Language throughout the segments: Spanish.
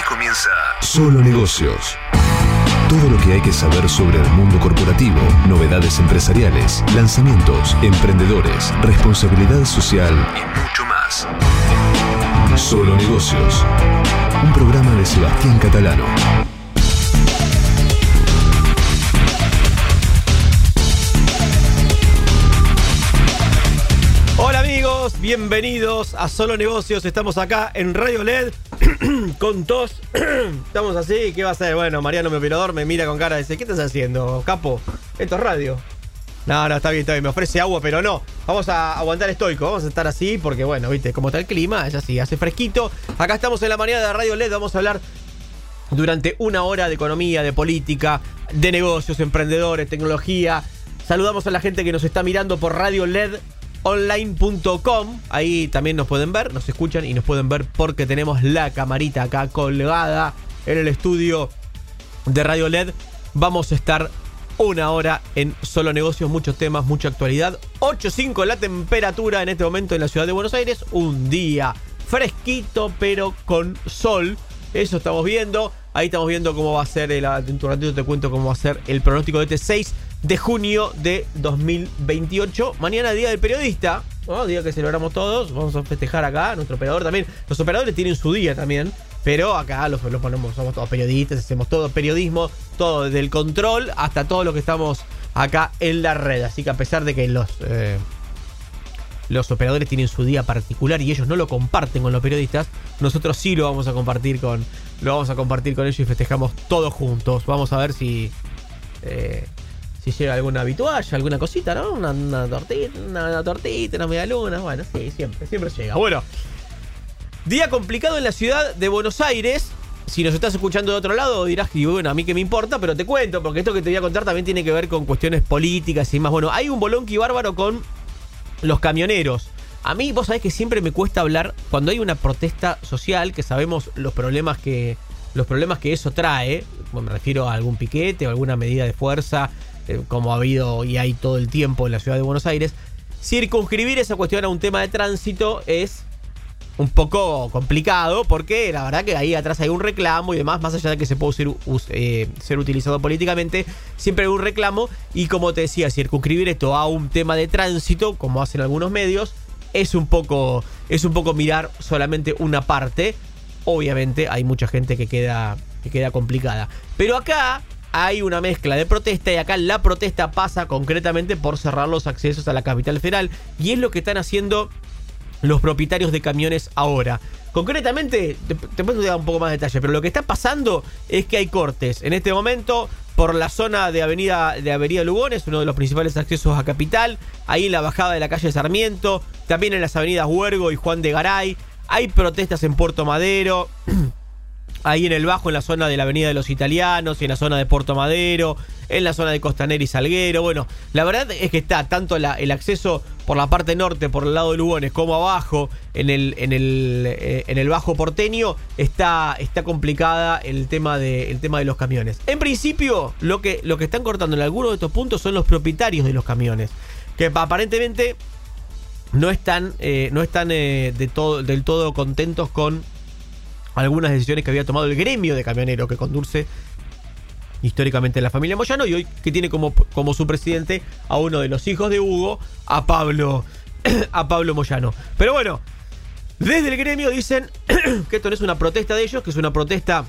Aquí comienza Solo Negocios. Todo lo que hay que saber sobre el mundo corporativo, novedades empresariales, lanzamientos, emprendedores, responsabilidad social y mucho más. Solo Negocios. Un programa de Sebastián Catalano. Hola amigos, bienvenidos a Solo Negocios. Estamos acá en Radio LED con tos. Estamos así, ¿qué va a hacer? Bueno, Mariano, mi operador, me mira con cara y dice, ¿qué estás haciendo, capo? Esto es radio. No, no, está bien, está bien. Me ofrece agua, pero no. Vamos a aguantar estoico. Vamos a estar así porque, bueno, viste, como está el clima, es así, hace fresquito. Acá estamos en la mañana de Radio LED. Vamos a hablar durante una hora de economía, de política, de negocios, emprendedores, tecnología. Saludamos a la gente que nos está mirando por Radio LED online.com. Ahí también nos pueden ver, nos escuchan y nos pueden ver porque tenemos la camarita acá colgada en el estudio de Radio LED. Vamos a estar una hora en solo negocios, muchos temas, mucha actualidad. 8.5 la temperatura en este momento en la ciudad de Buenos Aires. Un día fresquito pero con sol. Eso estamos viendo. Ahí estamos viendo cómo va a ser, el, en tu ratito te cuento cómo va a ser el pronóstico de este 6 de junio de 2028. Mañana día del periodista, ¿no? día que celebramos todos. Vamos a festejar acá, nuestro operador también. Los operadores tienen su día también. Pero acá los, los ponemos, somos todos periodistas, hacemos todo periodismo, todo desde el control hasta todo lo que estamos acá en la red. Así que a pesar de que los, eh, los operadores tienen su día particular y ellos no lo comparten con los periodistas, nosotros sí lo vamos a compartir con, lo vamos a compartir con ellos y festejamos todos juntos. Vamos a ver si, eh, si llega alguna habitual, alguna cosita, ¿no? Una, tortita, una, tortita, una media luna. Bueno, sí, siempre, siempre llega. Bueno, día complicado en la ciudad de Buenos Aires. Si nos estás escuchando de otro lado, dirás que, bueno, a mí que me importa, pero te cuento, porque esto que te voy a contar también tiene que ver con cuestiones políticas y más. Bueno, hay un bolonqui bárbaro con los camioneros. A mí, vos sabés que siempre me cuesta hablar cuando hay una protesta social, que sabemos los problemas que, los problemas que eso trae. Me refiero a algún piquete o alguna medida de fuerza, eh, como ha habido y hay todo el tiempo en la ciudad de Buenos Aires. Circunscribir esa cuestión a un tema de tránsito es un poco complicado porque la verdad que ahí atrás hay un reclamo y demás, más allá de que se pueda ser, eh, utilizado políticamente, siempre hay un reclamo y como te decía, circunscribir esto a un tema de tránsito, como hacen algunos medios, es un poco, es un poco mirar solamente una parte. Obviamente hay mucha gente que queda, que queda complicada. Pero acá hay una mezcla de protesta y acá la protesta pasa concretamente por cerrar los accesos a la capital federal y es lo que están haciendo los propietarios de camiones ahora. Concretamente, te, puedo dar un poco más de detalle, pero lo que está pasando es que hay cortes. En este momento, por la zona de Avenida, de Avenida Lugones, uno de los principales accesos a Capital, ahí en la bajada de la calle Sarmiento, también en las avenidas Huergo y Juan de Garay, hay protestas en Puerto Madero. Ahí en el bajo, en la zona de la Avenida de los Italianos, y en la zona de Puerto Madero, en la zona de Costanera y Salguero. Bueno, la verdad es que está tanto el acceso por la parte norte, por el lado de Lugones, como abajo, en el, en el, eh, en el bajo porteño, está, está complicada el tema, de, el tema de los camiones. En principio, lo que, lo que están cortando en algunos de estos puntos son los propietarios de los camiones, que aparentemente no están, eh, no están eh, de todo, del todo contentos con algunas decisiones que había tomado el gremio de camioneros que conduce históricamente la familia Moyano y hoy que tiene como, como su presidente a uno de los hijos de Hugo, a Pablo, a Pablo Moyano. Pero bueno, desde el gremio dicen que esto no es una protesta de ellos, que es una protesta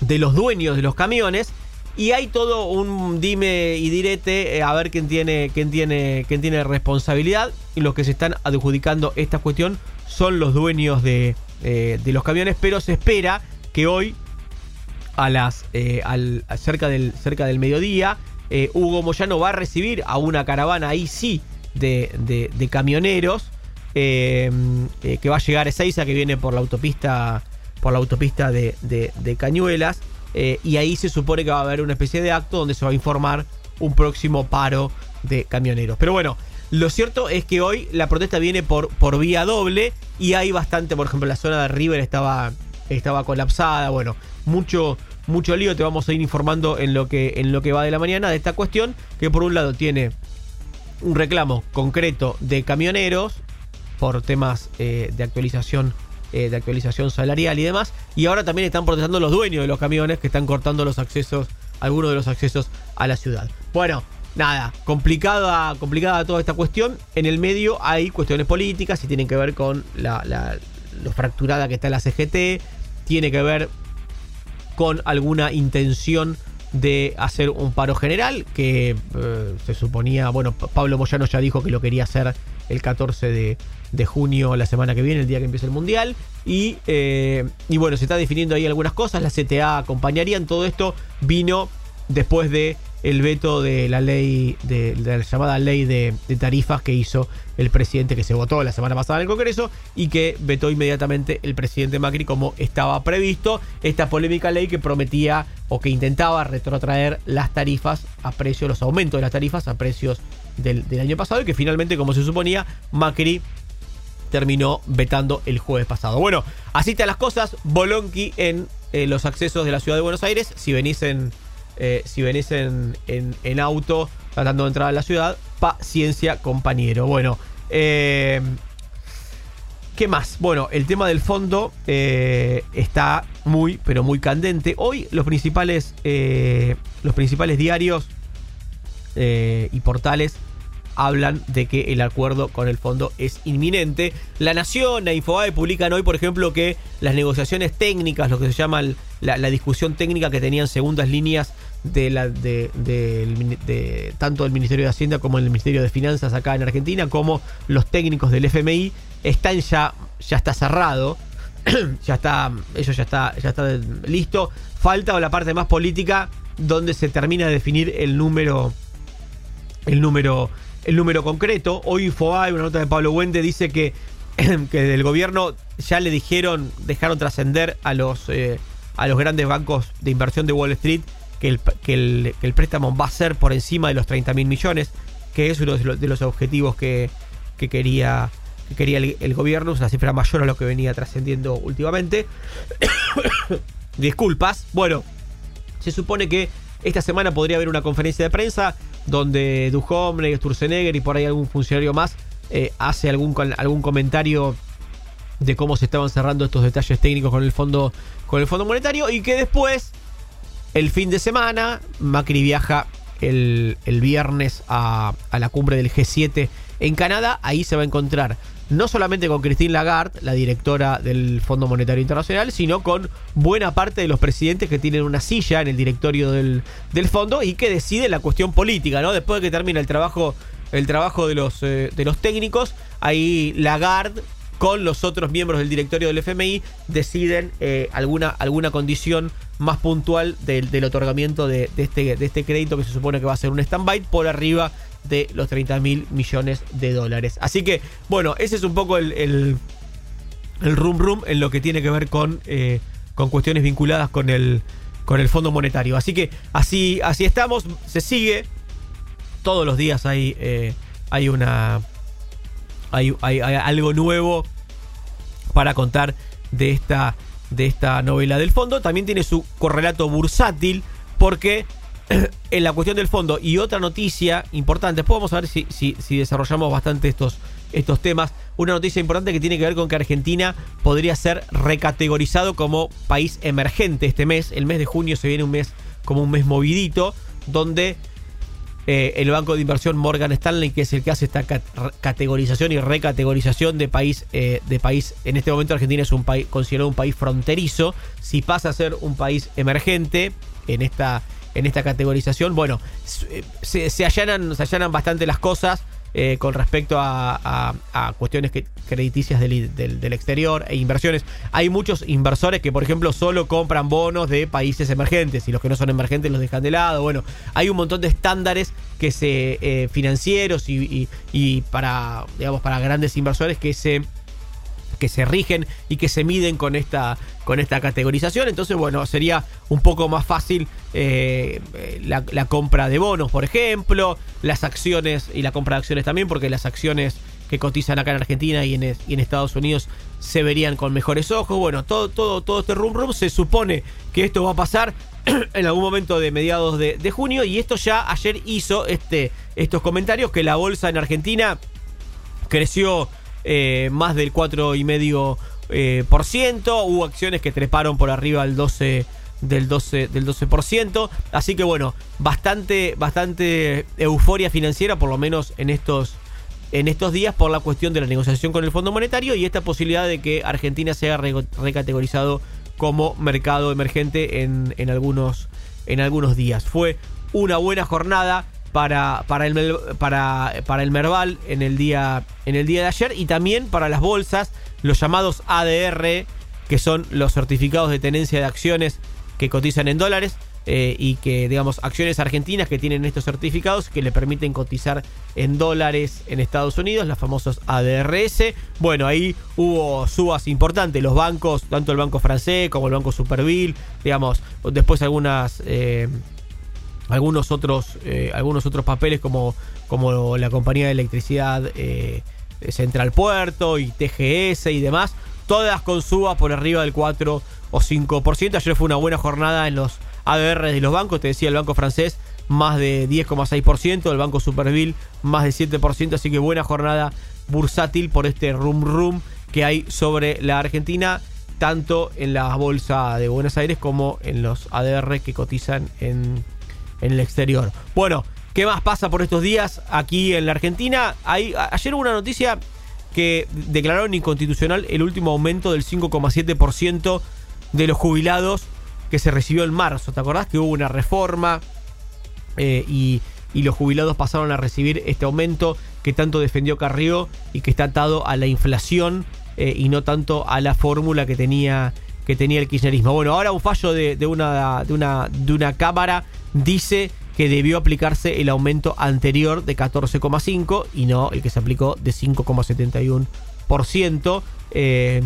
de los dueños de los camiones. Y hay todo un dime y direte eh, a ver quién tiene, quién tiene, quién tiene responsabilidad. Y los que se están adjudicando esta cuestión son los dueños de, eh, de los camiones. Pero se espera que hoy, a las eh, al, cerca, del, cerca del mediodía, eh, Hugo Moyano va a recibir a una caravana ahí sí de, de- camioneros. que va a llegar a Ezeiza, que viene por la autopista, por la autopista de, de- Cañuelas. y ahí se supone que va a haber una especie de acto donde se va a informar un próximo paro de camioneros. Pero bueno, lo cierto es que hoy la protesta viene por, por vía doble y hay bastante, por ejemplo, la zona de River estaba, estaba colapsada. Bueno, mucho, mucho lío. Te vamos a ir informando en lo, que, en lo que va de la mañana de esta cuestión, que por un lado tiene un reclamo concreto de camioneros por temas eh, de actualización eh, de actualización salarial y demás. Y ahora también están protestando los dueños de los camiones que están cortando los accesos, algunos de los accesos a la ciudad. Bueno, nada, complicada, complicada toda esta cuestión. En el medio hay cuestiones políticas y tienen que ver con la, la, lo fracturada que está la CGT, tiene que ver con alguna intención de hacer un paro general que eh, se suponía, bueno, Pablo Moyano ya dijo que lo quería hacer el 14 de, de junio, la semana que viene, el día que empiece el Mundial. Y, eh, y bueno, se está definiendo ahí algunas cosas, la CTA acompañarían, todo esto vino después de el veto de la ley, de, la llamada ley de, tarifas que hizo el presidente que se votó la semana pasada en el Congreso y que vetó inmediatamente el presidente Macri como estaba previsto. Esta polémica ley que prometía o que intentaba retrotraer las tarifas a precios, los aumentos de las tarifas a precios del, año pasado y que finalmente, como se suponía, Macri terminó vetando el jueves pasado. Bueno, así están las cosas. Bolonqui en eh, los accesos de la ciudad de Buenos Aires. Si venís en eh, si venís en, en, auto tratando de entrar a la ciudad, paciencia compañero. Bueno, eh, ¿qué más? Bueno, el tema del fondo eh, está muy, pero muy candente. Hoy los principales, los principales diarios y portales hablan de que el acuerdo con el fondo es inminente. La Nación, la Infobae publican hoy, por ejemplo, que las negociaciones técnicas, lo que se llama la, discusión técnica que tenían segundas líneas de, la, tanto del Ministerio de Hacienda como del Ministerio de Finanzas acá en Argentina, como los técnicos del FMI, están ya, ya está cerrado. ya está, eso ya está, ya está listo. Falta la parte más política donde se termina de definir el número, el número el número concreto. Hoy Infobae, una nota de Pablo Huente, dice que, que del gobierno ya le dijeron, dejaron trascender a los, eh, a los grandes bancos de inversión de Wall Street que el, que el, préstamo va a ser por encima de los 30 mil millones, que es uno de los, objetivos que, que quería, que quería el, gobierno, es una cifra mayor a lo que venía trascendiendo últimamente. Disculpas. Bueno, se supone que esta semana podría haber una conferencia de prensa donde Duhomne, Sturzenegger y por ahí algún funcionario más eh, hace algún, algún comentario de cómo se estaban cerrando estos detalles técnicos con el fondo, con el fondo monetario y que después, el fin de semana, Macri viaja el, el viernes a, a la cumbre del G7 en Canadá. Ahí se va a encontrar no solamente con Christine Lagarde, la directora del Fondo Monetario Internacional, sino con buena parte de los presidentes que tienen una silla en el directorio del, fondo y que deciden la cuestión política, ¿no? Después de que termina el trabajo, el trabajo de los, eh, de los técnicos, ahí Lagarde con los otros miembros del directorio del FMI deciden eh, alguna, alguna condición más puntual del, otorgamiento de, este, de este crédito que se supone que va a ser un stand-by por arriba de los 30 mil millones de dólares. Así que, bueno, ese es un poco el, el, el rum rum en lo que tiene que ver con, eh, con cuestiones vinculadas con el, con el Fondo Monetario. Así que así, así estamos, se sigue. Todos los días hay, eh, hay una. Hay, hay, algo nuevo para contar de esta, de esta novela del fondo. También tiene su correlato bursátil porque en la cuestión del fondo. Y otra noticia importante, después vamos a ver si, si, desarrollamos bastante estos, estos temas. Una noticia importante que tiene que ver con que Argentina podría ser recategorizado como país emergente este mes. El mes de junio se viene un mes como un mes movidito, donde eh, el banco de inversión Morgan Stanley, que es el que hace esta categorización y recategorización de país, eh, de país. En este momento Argentina es un país considerado un país fronterizo. Si pasa a ser un país emergente en esta en esta categorización. Bueno, se, se, allanan, se allanan bastante las cosas. Eh, con respecto a, cuestiones crediticias del, exterior e inversiones. Hay muchos inversores que, por ejemplo, solo compran bonos de países emergentes y los que no son emergentes los dejan de lado. Bueno, hay un montón de estándares que se eh, financieros y, y, para, digamos, para grandes inversores que se que se rigen y que se miden con esta, con esta categorización. Entonces, bueno, sería un poco más fácil eh, la, compra de bonos, por ejemplo, las acciones y la compra de acciones también, porque las acciones que cotizan acá en Argentina y en, y en Estados Unidos se verían con mejores ojos. Bueno, todo, todo, todo este rum rum se supone que esto va a pasar en algún momento de mediados de, de junio y esto ya ayer hizo este, estos comentarios que la bolsa en Argentina creció eh, más del 4,5%. eh, hubo acciones que treparon por arriba del 12 del 12 del 12%, así que bueno, bastante bastante euforia financiera por lo menos en estos en estos días por la cuestión de la negociación con el Fondo Monetario y esta posibilidad de que Argentina sea recategorizado como mercado emergente en, en, algunos, en algunos días. Fue una buena jornada para, para, el, para, para el Merval en el, día, en el día de ayer y también para las bolsas, los llamados ADR, que son los certificados de tenencia de acciones que cotizan en dólares. Eh, y que, digamos, acciones argentinas que tienen estos certificados que le permiten cotizar en dólares en Estados Unidos, los famosos ADRS. Bueno, ahí hubo subas importantes. Los bancos, tanto el banco francés como el banco Superville, digamos, después algunas. Eh, algunos otros eh, algunos otros papeles como, como la compañía de electricidad Central Puerto y TGS y demás todas con subas por arriba del 4 o 5%. Ayer fue una buena jornada en los ADR de los bancos. Te decía el banco francés más de 10,6%, el banco Superville más de 7%, así que buena jornada bursátil por este rum rum que hay sobre la Argentina, tanto en la bolsa de Buenos Aires como en los ADR que cotizan en, en el exterior. Bueno, ¿qué más pasa por estos días aquí en la Argentina? Hay, ayer hubo una noticia que declararon inconstitucional el último aumento del 5,7% de los jubilados que se recibió en marzo. ¿Te acordás que hubo una reforma eh, y, los jubilados pasaron a recibir este aumento que tanto defendió Carrió y que está atado a la inflación eh, y no tanto a la fórmula que tenía, que tenía el kirchnerismo? Bueno, ahora un fallo de, una, de, una, de una cámara dice que debió aplicarse el aumento anterior de 14,5 y no el que se aplicó de 5,71%. Eh,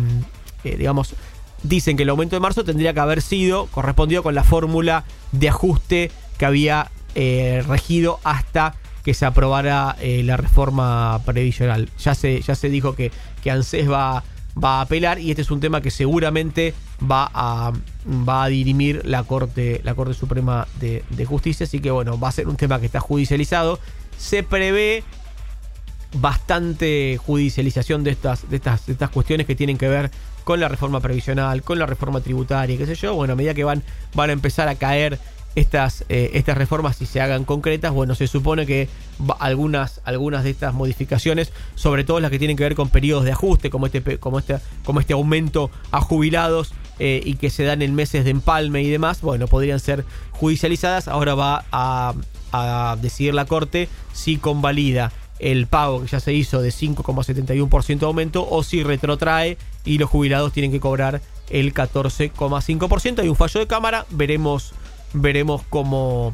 digamos, dicen que el aumento de marzo tendría que haber sido correspondido con la fórmula de ajuste que había eh, regido hasta que se aprobara eh, la reforma previsional. Ya se, ya se dijo que, que ANSES va, va a apelar y este es un tema que seguramente va a, va a dirimir la Corte, la Corte Suprema de, Justicia. Así que bueno, va a ser un tema que está judicializado. Se prevé bastante judicialización de estas, de estas, de estas cuestiones que tienen que ver con la reforma previsional, con la reforma tributaria, qué sé yo. Bueno, a medida que van, van a empezar a caer estas, eh, estas reformas si se hagan concretas, bueno, se supone que algunas, algunas de estas modificaciones, sobre todo las que tienen que ver con periodos de ajuste, como este, como este, como este aumento a jubilados eh, y que se dan en meses de empalme y demás, bueno, podrían ser judicializadas. Ahora va a, a decidir la Corte si convalida el pago que ya se hizo de 5,71% de aumento o si retrotrae y los jubilados tienen que cobrar el 14,5%. Hay un fallo de cámara, veremos, veremos cómo,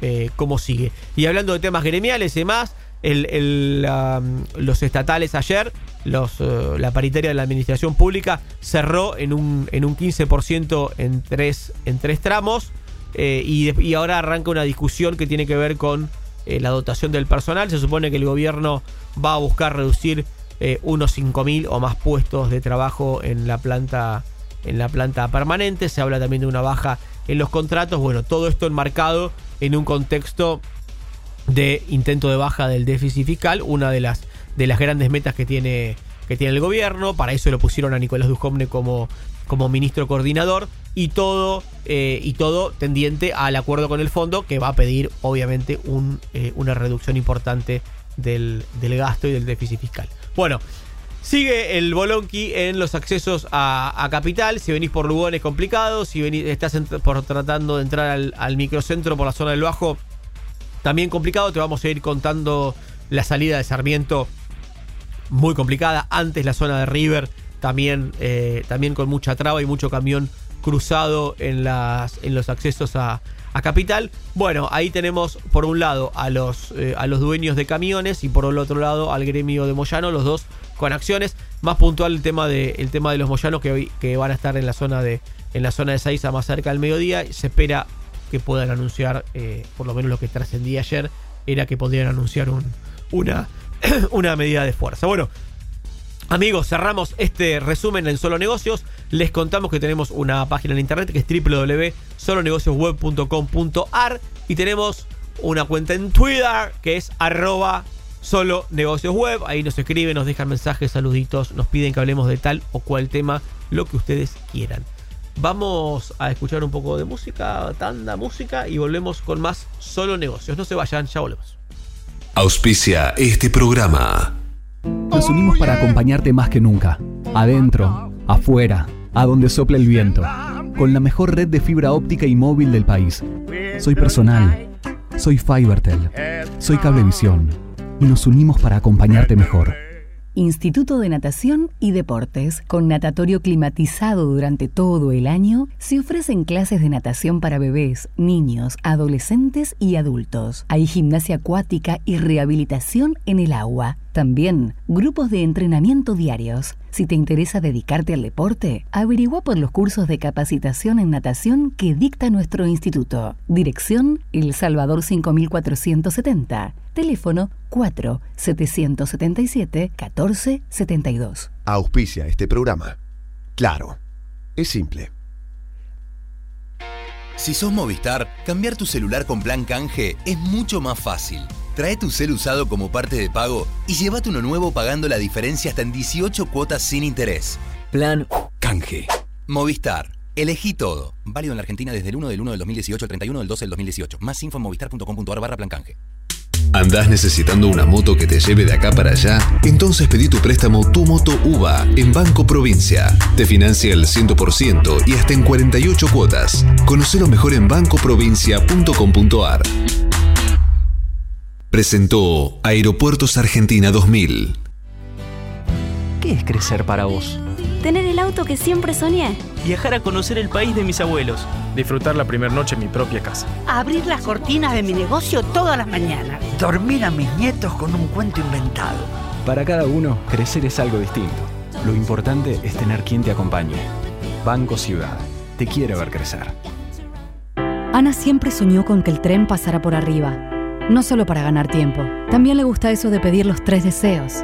eh, cómo sigue. Y hablando de temas gremiales y demás, los estatales ayer, eh, la paritaria de la administración pública cerró en un, en un 15% en tres, en tres tramos eh, y, ahora arranca una discusión que tiene que ver con la dotación del personal. Se supone que el gobierno va a buscar reducir eh, unos 5.000 o más puestos de trabajo en la planta en la planta permanente. Se habla también de una baja en los contratos. Bueno, todo esto enmarcado en un contexto de intento de baja del déficit fiscal, una de las de las grandes metas que tiene que tiene el gobierno. Para eso lo pusieron a Nicolás Dujovne como como ministro coordinador y todo, eh, y todo tendiente al acuerdo con el fondo que va a pedir obviamente un, eh, una reducción importante del, gasto y del déficit fiscal. Bueno, Sigue el Bolonqui en los accesos a, capital. Si venís por Lugones complicado, si venís, estás por tratando de entrar al, microcentro por la zona del Bajo, también complicado. Te vamos a ir contando la salida de Sarmiento muy complicada. Antes la zona de River también, eh, también con mucha traba y mucho camión cruzado en, las, en los accesos a, Capital. Bueno, ahí tenemos por un lado a los, eh, a los dueños de camiones y por el otro lado al gremio de Moyano, los dos con acciones. Más puntual el tema de, el tema de los Moyanos que, hoy, que van a estar en la zona de, en la zona de Saiza más cerca del mediodía. Se espera que puedan anunciar, eh, por lo menos lo que trascendía ayer, era que podrían anunciar un, una, una medida de fuerza. Bueno, Amigos, cerramos este resumen en Solo Negocios. Les contamos que tenemos una página en internet que es www.solonegociosweb.com.ar y tenemos una cuenta en Twitter que es arroba Solo Negocios Web. Ahí nos escriben, nos dejan mensajes, saluditos, nos piden que hablemos de tal o cual tema, lo que ustedes quieran. Vamos a escuchar un poco de música, tanda música, y volvemos con más Solo Negocios. No se vayan, ya volvemos. Auspicia este programa. Nos unimos para acompañarte más que nunca. Adentro, afuera, a donde sople el viento. Con la mejor red de fibra óptica y móvil del país. Soy personal. Soy Fibertel. Soy Cablevisión. Y nos unimos para acompañarte mejor. Instituto de Natación y Deportes, con natatorio climatizado durante todo el año, se ofrecen clases de natación para bebés, niños, adolescentes y adultos. Hay gimnasia acuática y rehabilitación en el agua. También grupos de entrenamiento diarios. Si te interesa dedicarte al deporte, averigua por los cursos de capacitación en natación que dicta nuestro instituto. Dirección El Salvador 5470. Teléfono 4 777 1472. Auspicia este programa. Claro, es simple. Si sos Movistar, cambiar tu celular con plan canje es mucho más fácil. Trae tu cel usado como parte de pago y llévate uno nuevo pagando la diferencia hasta en 18 cuotas sin interés. Plan canje. Movistar. Elegí todo. Válido en la Argentina desde el 1 del 1 del 2018 al 31 del 12 del 2018. Más info en movistar.com.ar barra plan canje. ¿Andás necesitando una moto que te lleve de acá para allá? Entonces pedí tu préstamo Tu Moto UVA en Banco Provincia. Te financia el 100% y hasta en 48 cuotas. Conocelo mejor en bancoprovincia.com.ar. Presentó Aeropuertos Argentina 2000. ¿Qué es crecer para vos? Tener el auto que siempre soñé. Viajar a conocer el país de mis abuelos. Disfrutar la primera noche en mi propia casa. Abrir las cortinas de mi negocio todas las mañanas. Dormir a mis nietos con un cuento inventado. Para cada uno, crecer es algo distinto. Lo importante es tener quien te acompañe. Banco Ciudad. Te quiere ver crecer. Ana siempre soñó con que el tren pasara por arriba. No solo para ganar tiempo. También le gusta eso de pedir los tres deseos.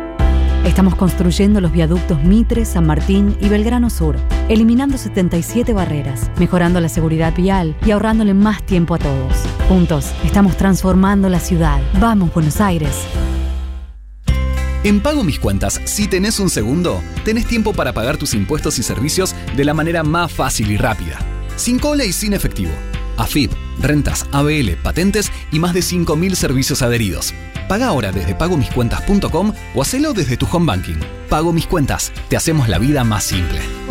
Estamos construyendo los viaductos Mitre, San Martín y Belgrano Sur, eliminando 77 barreras, mejorando la seguridad vial y ahorrándole más tiempo a todos. Juntos, estamos transformando la ciudad. Vamos, Buenos Aires. En Pago Mis Cuentas, si tenés un segundo, tenés tiempo para pagar tus impuestos y servicios de la manera más fácil y rápida. Sin cola y sin efectivo. AFIP, rentas, ABL, patentes y más de 5.000 servicios adheridos. Paga ahora desde pagomiscuentas.com o hacelo desde tu home banking. Pago Mis Cuentas, te hacemos la vida más simple.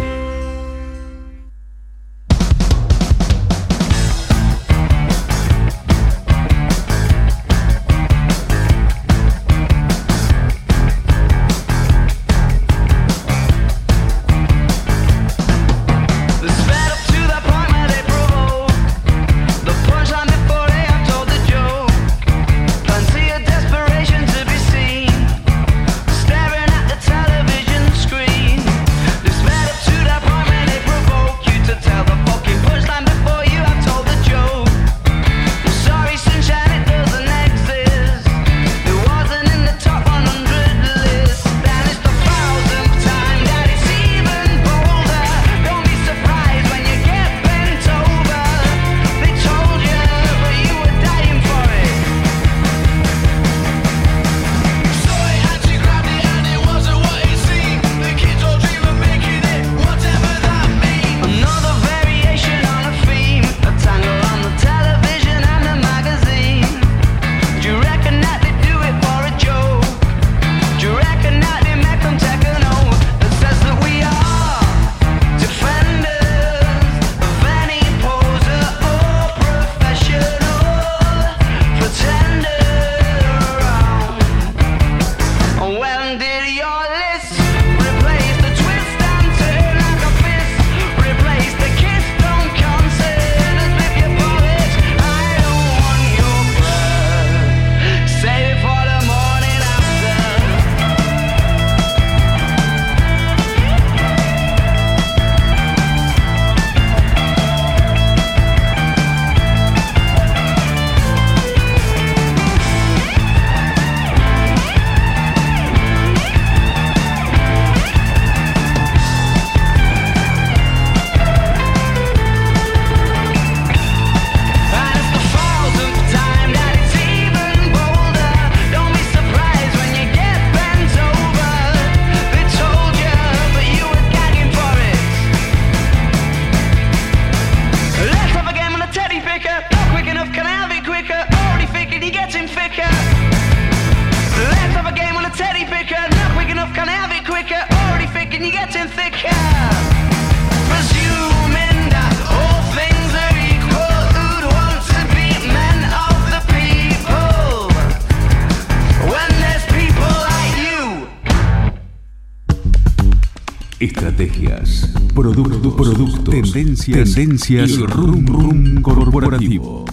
Tendencias, tendencias y rum rum corporativo.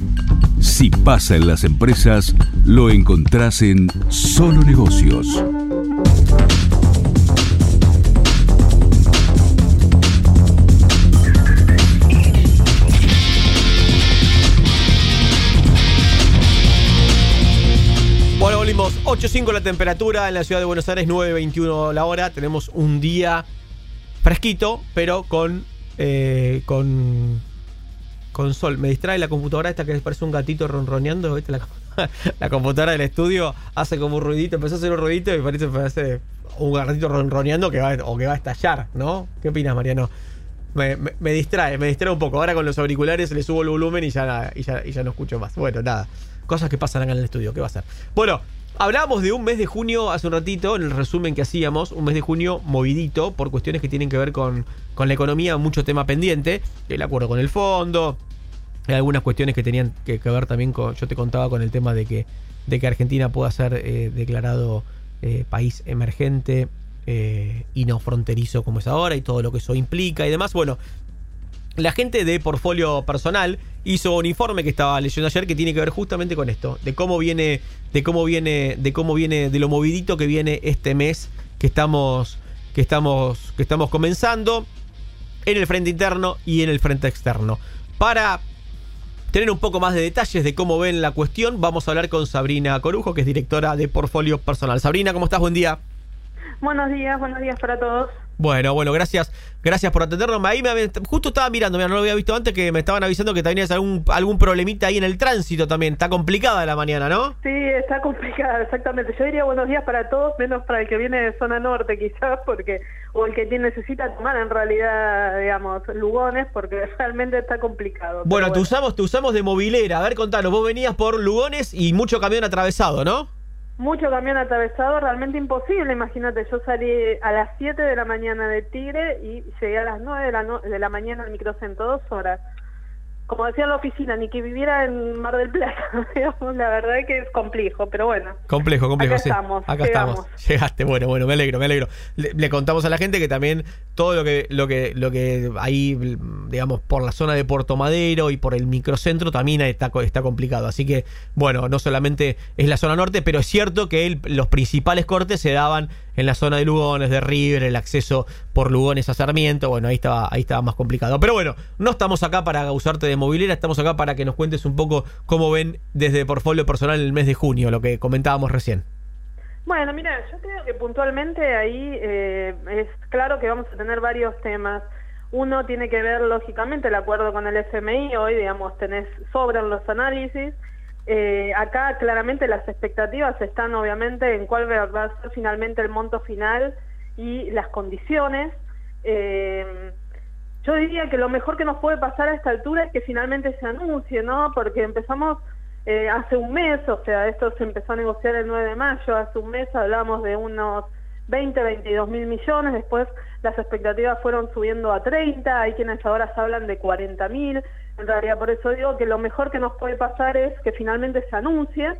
Si pasa en las empresas, lo encontrás en Solo Negocios. Bueno, volvimos 8.5 la temperatura en la ciudad de Buenos Aires, 9.21 la hora. Tenemos un día fresquito, pero con, eh, con, con sol. Me distrae la computadora esta que parece un gatito ronroneando. La, computadora del estudio hace como un ruidito, empezó a hacer un ruidito y parece, parece un gatito ronroneando que va, o que va a estallar, ¿no? ¿Qué opinas, Mariano? Me, me- me distrae, me distrae un poco. Ahora con los auriculares le subo el volumen y ya, y ya, y ya no escucho más. Bueno, nada. Cosas que pasan acá en el estudio. ¿Qué va a ser? Bueno, hablábamos de un mes de junio hace un ratito, en el resumen que hacíamos. Un mes de junio movidito por cuestiones que tienen que ver con, con la economía, mucho tema pendiente. El acuerdo con el fondo. Algunas cuestiones que tenían que, que ver también con. Yo te contaba con el tema de que, de que Argentina pueda ser eh, declarado eh, país emergente eh, y no fronterizo como es ahora y todo lo que eso implica y demás. Bueno, la gente de Portfolio Personal hizo un informe que estaba leyendo ayer que tiene que ver justamente con esto, de cómo viene, de cómo viene, de cómo viene, de lo movidito que viene este mes que estamos, que estamos, que estamos comenzando en el frente interno y en el frente externo. Para tener un poco más de detalles de cómo ven la cuestión, vamos a hablar con Sabrina Corujo, que es directora de Portfolio Personal. Sabrina, ¿cómo estás? Buen día. Buenos días, buenos días para todos. Bueno, bueno, gracias. Gracias por atendernos. Ahí me, justo estaba mirando, mira, no lo había visto antes, que me estaban avisando que tenías algún, algún problemita ahí en el tránsito también. Está complicada la mañana, ¿no? Sí, está complicada, exactamente. Yo diría buenos días para todos, menos para el que viene de zona norte quizás, porque o el que necesita tomar en realidad, digamos, Lugones, porque realmente está complicado. Bueno, Pero te usamos, te usamos de movilera. A ver, contanos, vos venías por Lugones y mucho camión atravesado, ¿no? Mucho camión atravesado, realmente imposible. Imagínate, yo salí a las 7 de la mañana de Tigre y llegué a las 9 de la, no- de la mañana al microcentro, dos horas. Como decía en la oficina, ni que viviera en Mar del Plata. la verdad es que es complejo, pero bueno. Complejo, complejo. Acá sí. estamos, Acá llegamos. estamos. Llegaste, bueno, bueno, me alegro, me alegro. Le, le contamos a la gente que también todo lo que, lo que, lo que ahí, digamos, por la zona de Puerto Madero y por el microcentro también está, está complicado. Así que, bueno, no solamente es la zona norte, pero es cierto que el- los principales cortes se daban en la zona de Lugones, de River, el acceso por Lugones a Sarmiento. Bueno, ahí estaba, ahí estaba más complicado. Pero bueno, no estamos acá para usarte de movilera, estamos acá para que nos cuentes un poco cómo ven desde Portfolio Personal el mes de junio, lo que comentábamos recién. Bueno, mira, yo creo que puntualmente ahí eh, es claro que vamos a tener varios temas. Uno tiene que ver, lógicamente, el acuerdo con el FMI. Hoy, digamos, tenés, sobran los análisis. Eh, acá, claramente, las expectativas están, obviamente, en cuál va a ser finalmente el monto final y las condiciones. Eh, yo diría que lo mejor que nos puede pasar a esta altura es que finalmente se anuncie, ¿no? Porque empezamos eh, hace un mes, o sea, esto se empezó a negociar el 9 de mayo, hace un mes hablamos de unos 20, 22 mil millones, después las expectativas fueron subiendo a 30, hay quienes ahora se hablan de 40 mil, en realidad por eso digo que lo mejor que nos puede pasar es que finalmente se anuncie,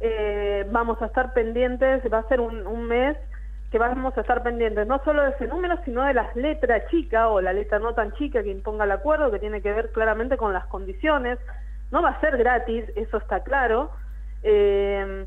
eh, vamos a estar pendientes, va a ser un, mes que vamos a estar pendientes no solo de ese número, sino de las letras chica o la letra no tan chica que imponga el acuerdo, que tiene que ver claramente con las condiciones. No va a ser gratis, eso está claro. Eh,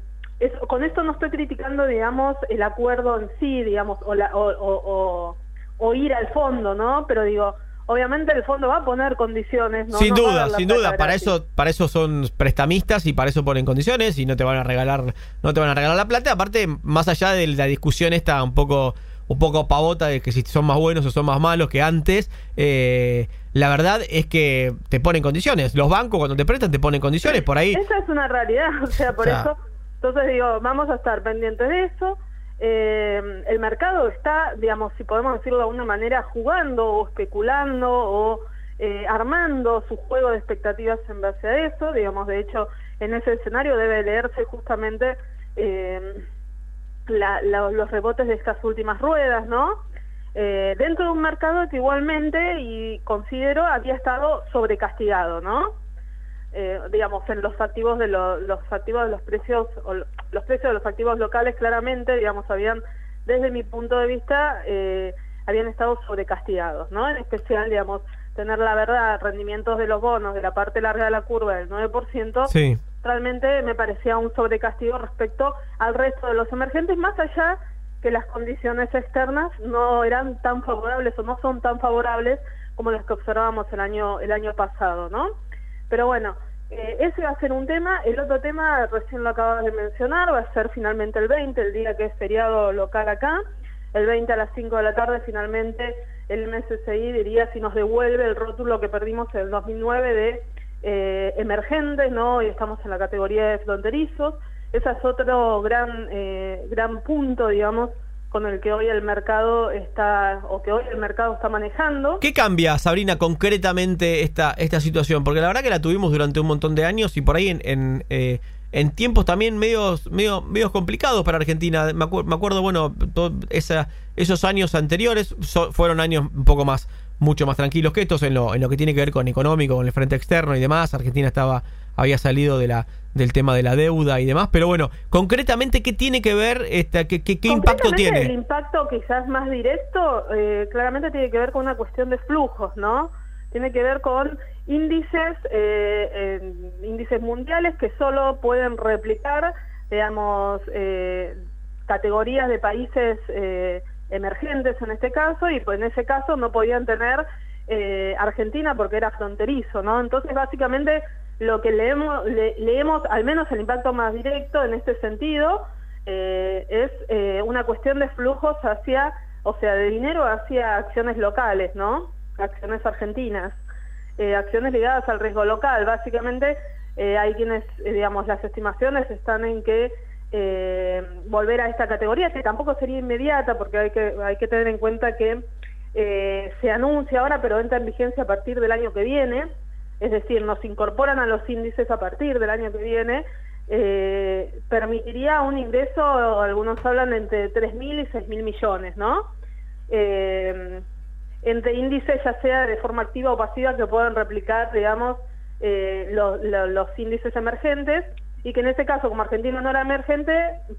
con esto no estoy criticando, digamos, el acuerdo en sí, digamos, o- o ir al fondo, ¿no? Pero digo, obviamente el fondo va a poner condiciones. ¿no? sin No duda, sin duda. Para eso, para eso son prestamistas y para eso ponen condiciones y no te van a regalar, no te van a regalar la plata. Aparte, más allá de la discusión esta un poco, un poco pavota de que si son más buenos o son más malos que antes, eh, la verdad es que te ponen condiciones. Los bancos cuando te prestan te ponen condiciones por ahí. Esa es una realidad, o sea, por O sea, eso, entonces digo, vamos a estar pendientes de eso. Eh, el mercado está, digamos, si podemos decirlo de alguna manera, jugando o especulando o eh, armando su juego de expectativas en base a eso. Digamos, de hecho, en ese escenario debe leerse justamente eh, los rebotes de estas últimas ruedas, ¿no? Dentro de un mercado que igualmente, y considero, había estado sobrecastigado, ¿no? Eh, digamos, en los activos de lo- los activos de los precios, o los precios de los activos locales claramente, digamos, habían, desde mi punto de vista, eh, habían estado sobrecastigados, ¿no? En especial, digamos, tener la verdad, rendimientos de los bonos de la parte larga de la curva del 9%, Sí. realmente me parecía un sobrecastigo respecto al resto de los emergentes, más allá que las condiciones externas no eran tan favorables o no son tan favorables como las que observábamos el año el año pasado, ¿no? Pero bueno, eh, ese va a ser un tema. El otro tema, recién lo acabas de mencionar, va a ser finalmente el 20, el día que es feriado local acá. El 20 a las 5 de la tarde finalmente el MSCI diría si nos devuelve el rótulo que perdimos en el 2009 de eh, emergentes, ¿no? Y estamos en la categoría de fronterizos. Ese es otro gran, eh, gran punto, digamos, con el que hoy el mercado está, o que hoy el mercado está manejando. ¿Qué cambia, Sabrina, concretamente esta, esta situación? Porque la verdad que la tuvimos durante un montón de años y por ahí en, en, eh, tiempos también medios, medio, medios complicados para Argentina. Me, acu- me acuerdo, bueno, esa, esos años anteriores fueron años un poco más, mucho más tranquilos que estos en lo, en lo que tiene que ver con económico, con el frente externo y demás. Argentina estaba había salido de la del tema de la deuda y demás, pero bueno, concretamente, ¿qué tiene que ver, esta, qué, qué, qué impacto Concretamente, El tiene? impacto quizás más directo, eh, claramente tiene que ver con una cuestión de flujos, ¿no? Tiene que ver con índices, eh, índices mundiales que solo pueden replicar, digamos, eh, categorías de países eh, emergentes en este caso, y pues en ese caso no podían tener eh, Argentina porque era fronterizo, ¿no? Entonces, básicamente, lo que leemos, le- leemos, al menos el impacto más directo en este sentido, eh, es eh, una cuestión de flujos hacia, o sea, de dinero hacia acciones locales, ¿no? Acciones argentinas, eh, acciones ligadas al riesgo local. Básicamente, hay quienes, digamos, las estimaciones están en que volver a esta categoría, que tampoco sería inmediata, porque hay que, hay que tener en cuenta que se anuncia ahora, pero entra en vigencia a partir del año que viene, es decir, nos incorporan a los índices a partir del año que viene, eh, permitiría un ingreso, algunos hablan entre 3.000 y 6.000 millones, ¿no? Eh, entre índices ya sea de forma activa o pasiva que puedan replicar, digamos, eh, lo- lo- los índices emergentes y que en este caso, como Argentina no era emergente,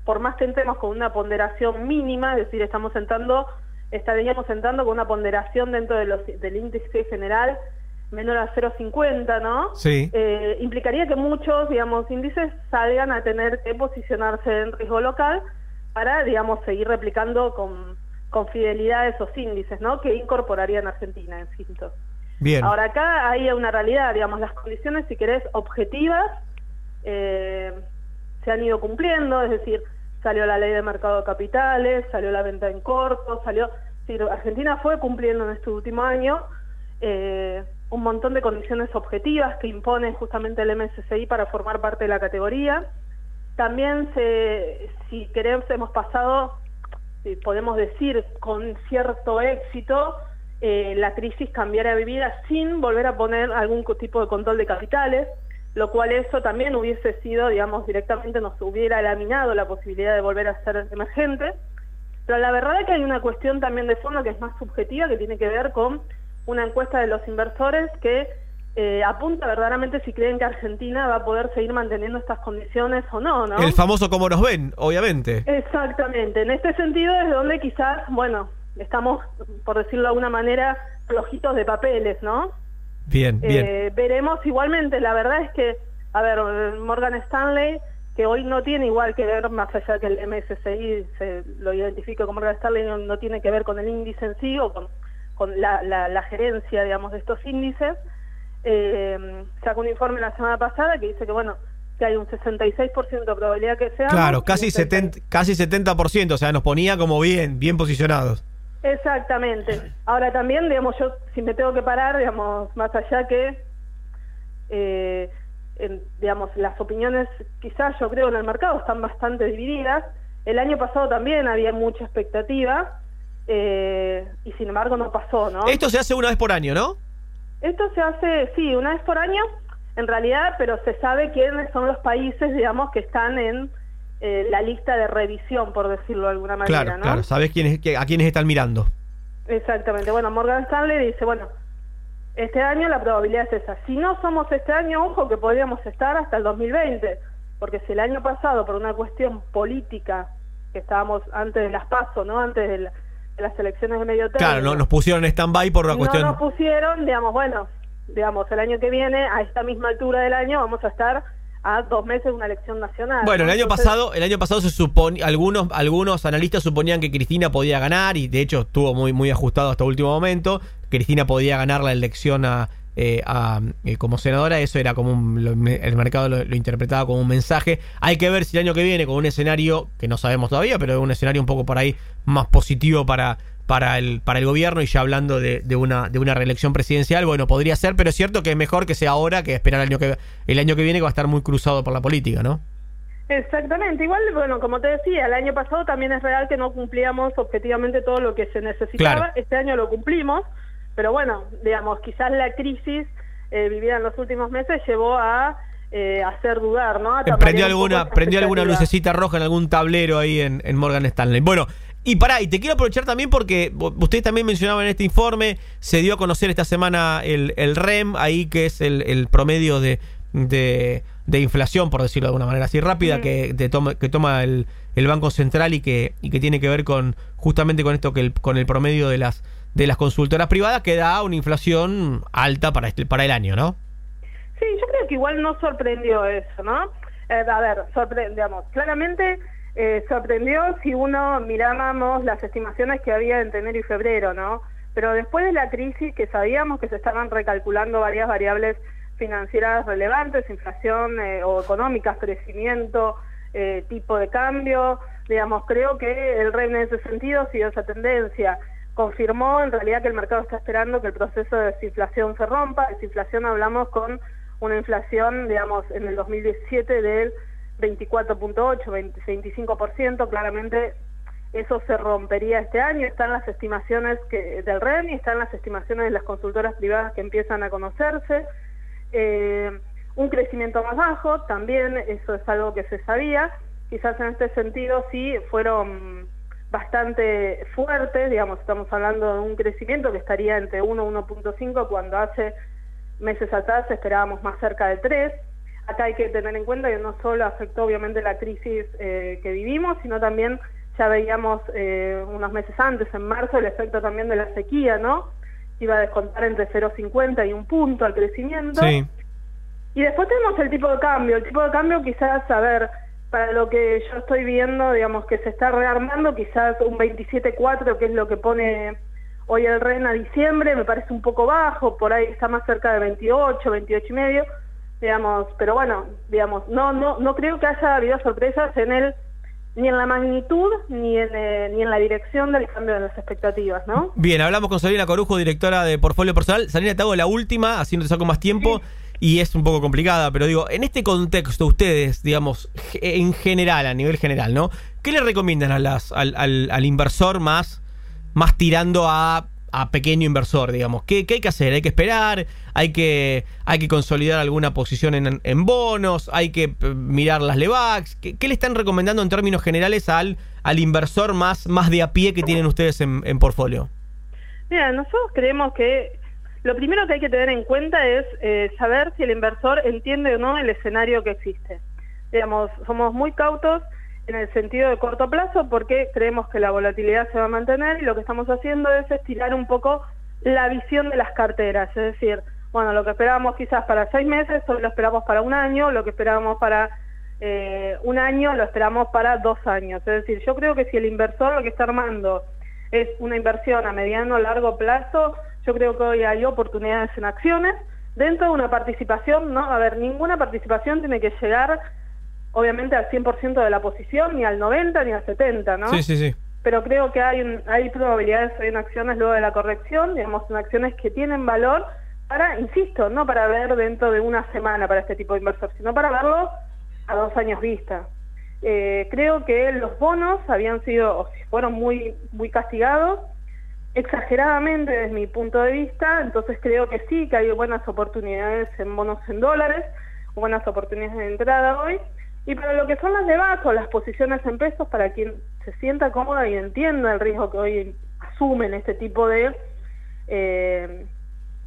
por más que entremos con una ponderación mínima, es decir, estamos entrando, estaríamos entrando con una ponderación dentro de del índice general menor a 0,50, ¿no? Sí. Eh, implicaría que muchos, digamos, índices salgan a tener que posicionarse en riesgo local para, digamos, seguir replicando con, con fidelidad esos índices, ¿no? Que incorporarían Argentina, insisto. Bien. Ahora acá hay una realidad, digamos, las condiciones, si querés, objetivas, eh, se han ido cumpliendo, es decir, salió la ley de mercado de capitales, salió la venta en corto, salió... es decir, Argentina fue cumpliendo en este último año eh, un montón de condiciones objetivas que impone justamente el MSCI para formar parte de la categoría. También, si queremos, hemos pasado, podemos decir, con cierto éxito, eh, la crisis cambiar a vivida sin volver a poner algún tipo de control de capitales, lo cual eso también hubiese sido, digamos, directamente nos hubiera laminado la posibilidad de volver a ser emergente. Pero la verdad es que hay una cuestión también de fondo que es más subjetiva, que tiene que ver con una encuesta de los inversores que eh, apunta verdaderamente si creen que Argentina va a poder seguir manteniendo estas condiciones o no, ¿no? El famoso como nos ven, obviamente. Exactamente, en este sentido es donde quizás, bueno, estamos, por decirlo de alguna manera, flojitos de papeles, ¿no? Bien, bien. Eh, veremos igualmente, la verdad es que, a ver, Morgan Stanley, que hoy no tiene igual que ver, más allá que el MSCI se lo identifica como Morgan Stanley, no, no tiene que ver con el índice en sí o con, con la, la- la gerencia, digamos, de estos índices, eh, sacó un informe la semana pasada que dice que, bueno, que hay un 66% de probabilidad que sea. Claro, casi 70, casi 70%, o sea, nos ponía como bien, bien posicionados. Exactamente. Ahora también, digamos, yo si me tengo que parar, digamos, más allá que, eh, en- digamos, las opiniones quizás yo creo en el mercado están bastante divididas. El año pasado también había mucha expectativa eh, y sin embargo no pasó, ¿no? Esto se hace una vez por año, ¿no? Esto se hace, sí, una vez por año, en realidad, pero se sabe quiénes son los países, digamos, que están en eh, la lista de revisión, por decirlo de alguna manera, Claro, ¿no? claro. Sabes quién es- que- a quiénes están mirando. Exactamente. Bueno, Morgan Stanley dice, bueno, este año la probabilidad es esa. Si no somos este año, ojo que podríamos estar hasta el 2020, porque si el año pasado por una cuestión política que estábamos antes de las PASO, ¿no? Antes del, las elecciones de medio término. Claro, no, nos pusieron en stand-by por una no cuestión. nos pusieron, digamos, bueno, digamos, el año que viene, a esta misma altura del año, vamos a estar a dos meses de una elección nacional. Bueno, el ¿no? año Entonces, pasado, el año pasado se supone, algunos, algunos analistas suponían que Cristina podía ganar y de hecho estuvo muy, muy ajustado hasta último momento. Cristina podía ganar la elección a, eh, a, eh, como senadora, eso era como un, lo- el mercado lo, lo interpretaba como un mensaje. Hay que ver si el año que viene con un escenario que no sabemos todavía, pero un escenario un poco por ahí más positivo para para el para el gobierno y ya hablando de, de una de una reelección presidencial, bueno, podría ser, pero es cierto que es mejor que sea ahora que esperar el año que el año que viene que va a estar muy cruzado por la política, ¿no? Exactamente, igual, bueno, como te decía, el año pasado también es real que no cumplíamos objetivamente todo lo que se necesitaba, Claro. este año lo cumplimos, pero bueno, digamos, quizás la crisis eh, vivida en los últimos meses llevó a eh, hacer dudar, ¿no? A Prendió alguna, prendió alguna lucecita roja en algún tablero ahí en, en Morgan Stanley. Bueno, y pará, y te quiero aprovechar también porque ustedes también mencionaban en este informe, se dio a conocer esta semana el, el REM, ahí que es el, el promedio de, de, de inflación, por decirlo de alguna manera así rápida, que, te toma, que toma el, el Banco Central y que, y que tiene que ver con justamente con esto, que el, con el promedio de las, de las consultoras privadas, que da una inflación alta para, este, para el año, ¿no? Sí, yo creo que igual no sorprendió eso, ¿no? Eh, a ver, sorpre- digamos, claramente eh, sorprendió si uno mirábamos las estimaciones que había entre enero y febrero, ¿no? Pero después de la crisis que sabíamos que se estaban recalculando varias variables financieras relevantes, inflación eh, o económicas, crecimiento, eh, tipo de cambio, digamos, creo que el REM en ese sentido siguió esa tendencia. Confirmó en realidad que el mercado está esperando que el proceso de desinflación se rompa. Desinflación hablamos con una inflación, digamos, en el 2017 del 24.8, 20 25%, claramente eso se rompería este año, están las estimaciones que, del REN y están las estimaciones de las consultoras privadas que empiezan a conocerse. Eh, un crecimiento más bajo, también eso es algo que se sabía, quizás en este sentido sí fueron bastante fuertes, digamos, estamos hablando de un crecimiento que estaría entre 1 y 1.5 cuando hace meses atrás esperábamos más cerca de 3. Acá hay que tener en cuenta que no solo afectó obviamente la crisis eh, que vivimos, sino también ya veíamos eh, unos meses antes, en marzo, el efecto también de la sequía, ¿no? Iba a descontar entre 0,50 y un punto al crecimiento. Sí. Y después tenemos el tipo de cambio. El tipo de cambio quizás, a ver, para lo que yo estoy viendo, digamos que se está rearmando, quizás un 27.4, que es lo que pone hoy el REN a diciembre, me parece un poco bajo, por ahí está más cerca de 28, 28 y medio, digamos, pero bueno, digamos, no, no, no creo que haya habido sorpresas en el ni en la magnitud ni en, eh, ni en la dirección del cambio de las expectativas, ¿no? Bien, hablamos con Salina Corujo, directora de Portfolio Personal. Salina, te hago la última, así no te saco más tiempo. Y es un poco complicada, pero digo, en este contexto, ustedes, digamos, en general, a nivel general, ¿no? ¿Qué le recomiendan a las, al, al- al inversor más, más tirando a, a pequeño inversor, digamos? ¿Qué, qué hay que hacer? ¿Hay que esperar? ¿Hay que, hay que consolidar alguna posición en, en bonos? ¿Hay que eh, mirar las LEVAX? ¿Qué, qué le están recomendando en términos generales al, al inversor más, más de a pie que tienen ustedes en, en portfolio? Mira, nosotros creemos que lo primero que hay que tener en cuenta es eh, saber si el inversor entiende o no el escenario que existe. Digamos, somos muy cautos en el sentido de corto plazo porque creemos que la volatilidad se va a mantener y lo que estamos haciendo es estirar un poco la visión de las carteras, es decir, bueno, lo que esperábamos quizás para seis meses, hoy lo esperamos para un año, lo que esperábamos para eh, un año, lo esperamos para dos años. Es decir, yo creo que si el inversor lo que está armando es una inversión a mediano o largo plazo, yo creo que hoy hay oportunidades en acciones dentro de una participación, ¿no? A ver, ninguna participación tiene que llegar obviamente al 100% de la posición, ni al 90 ni al 70, ¿no? Sí, sí, sí. Pero creo que hay un- hay probabilidades en acciones luego de la corrección, digamos, en acciones que tienen valor para, insisto, no para ver dentro de una semana para este tipo de inversor, sino para verlo a dos años vista. Eh, creo que los bonos habían sido, o fueron muy, muy castigados, exageradamente desde mi punto de vista, entonces creo que sí, que hay buenas oportunidades en bonos en dólares, buenas oportunidades de entrada hoy, y para lo que son las de bajo, las posiciones en pesos, para quien se sienta cómoda y entienda el riesgo que hoy asumen este tipo de, eh,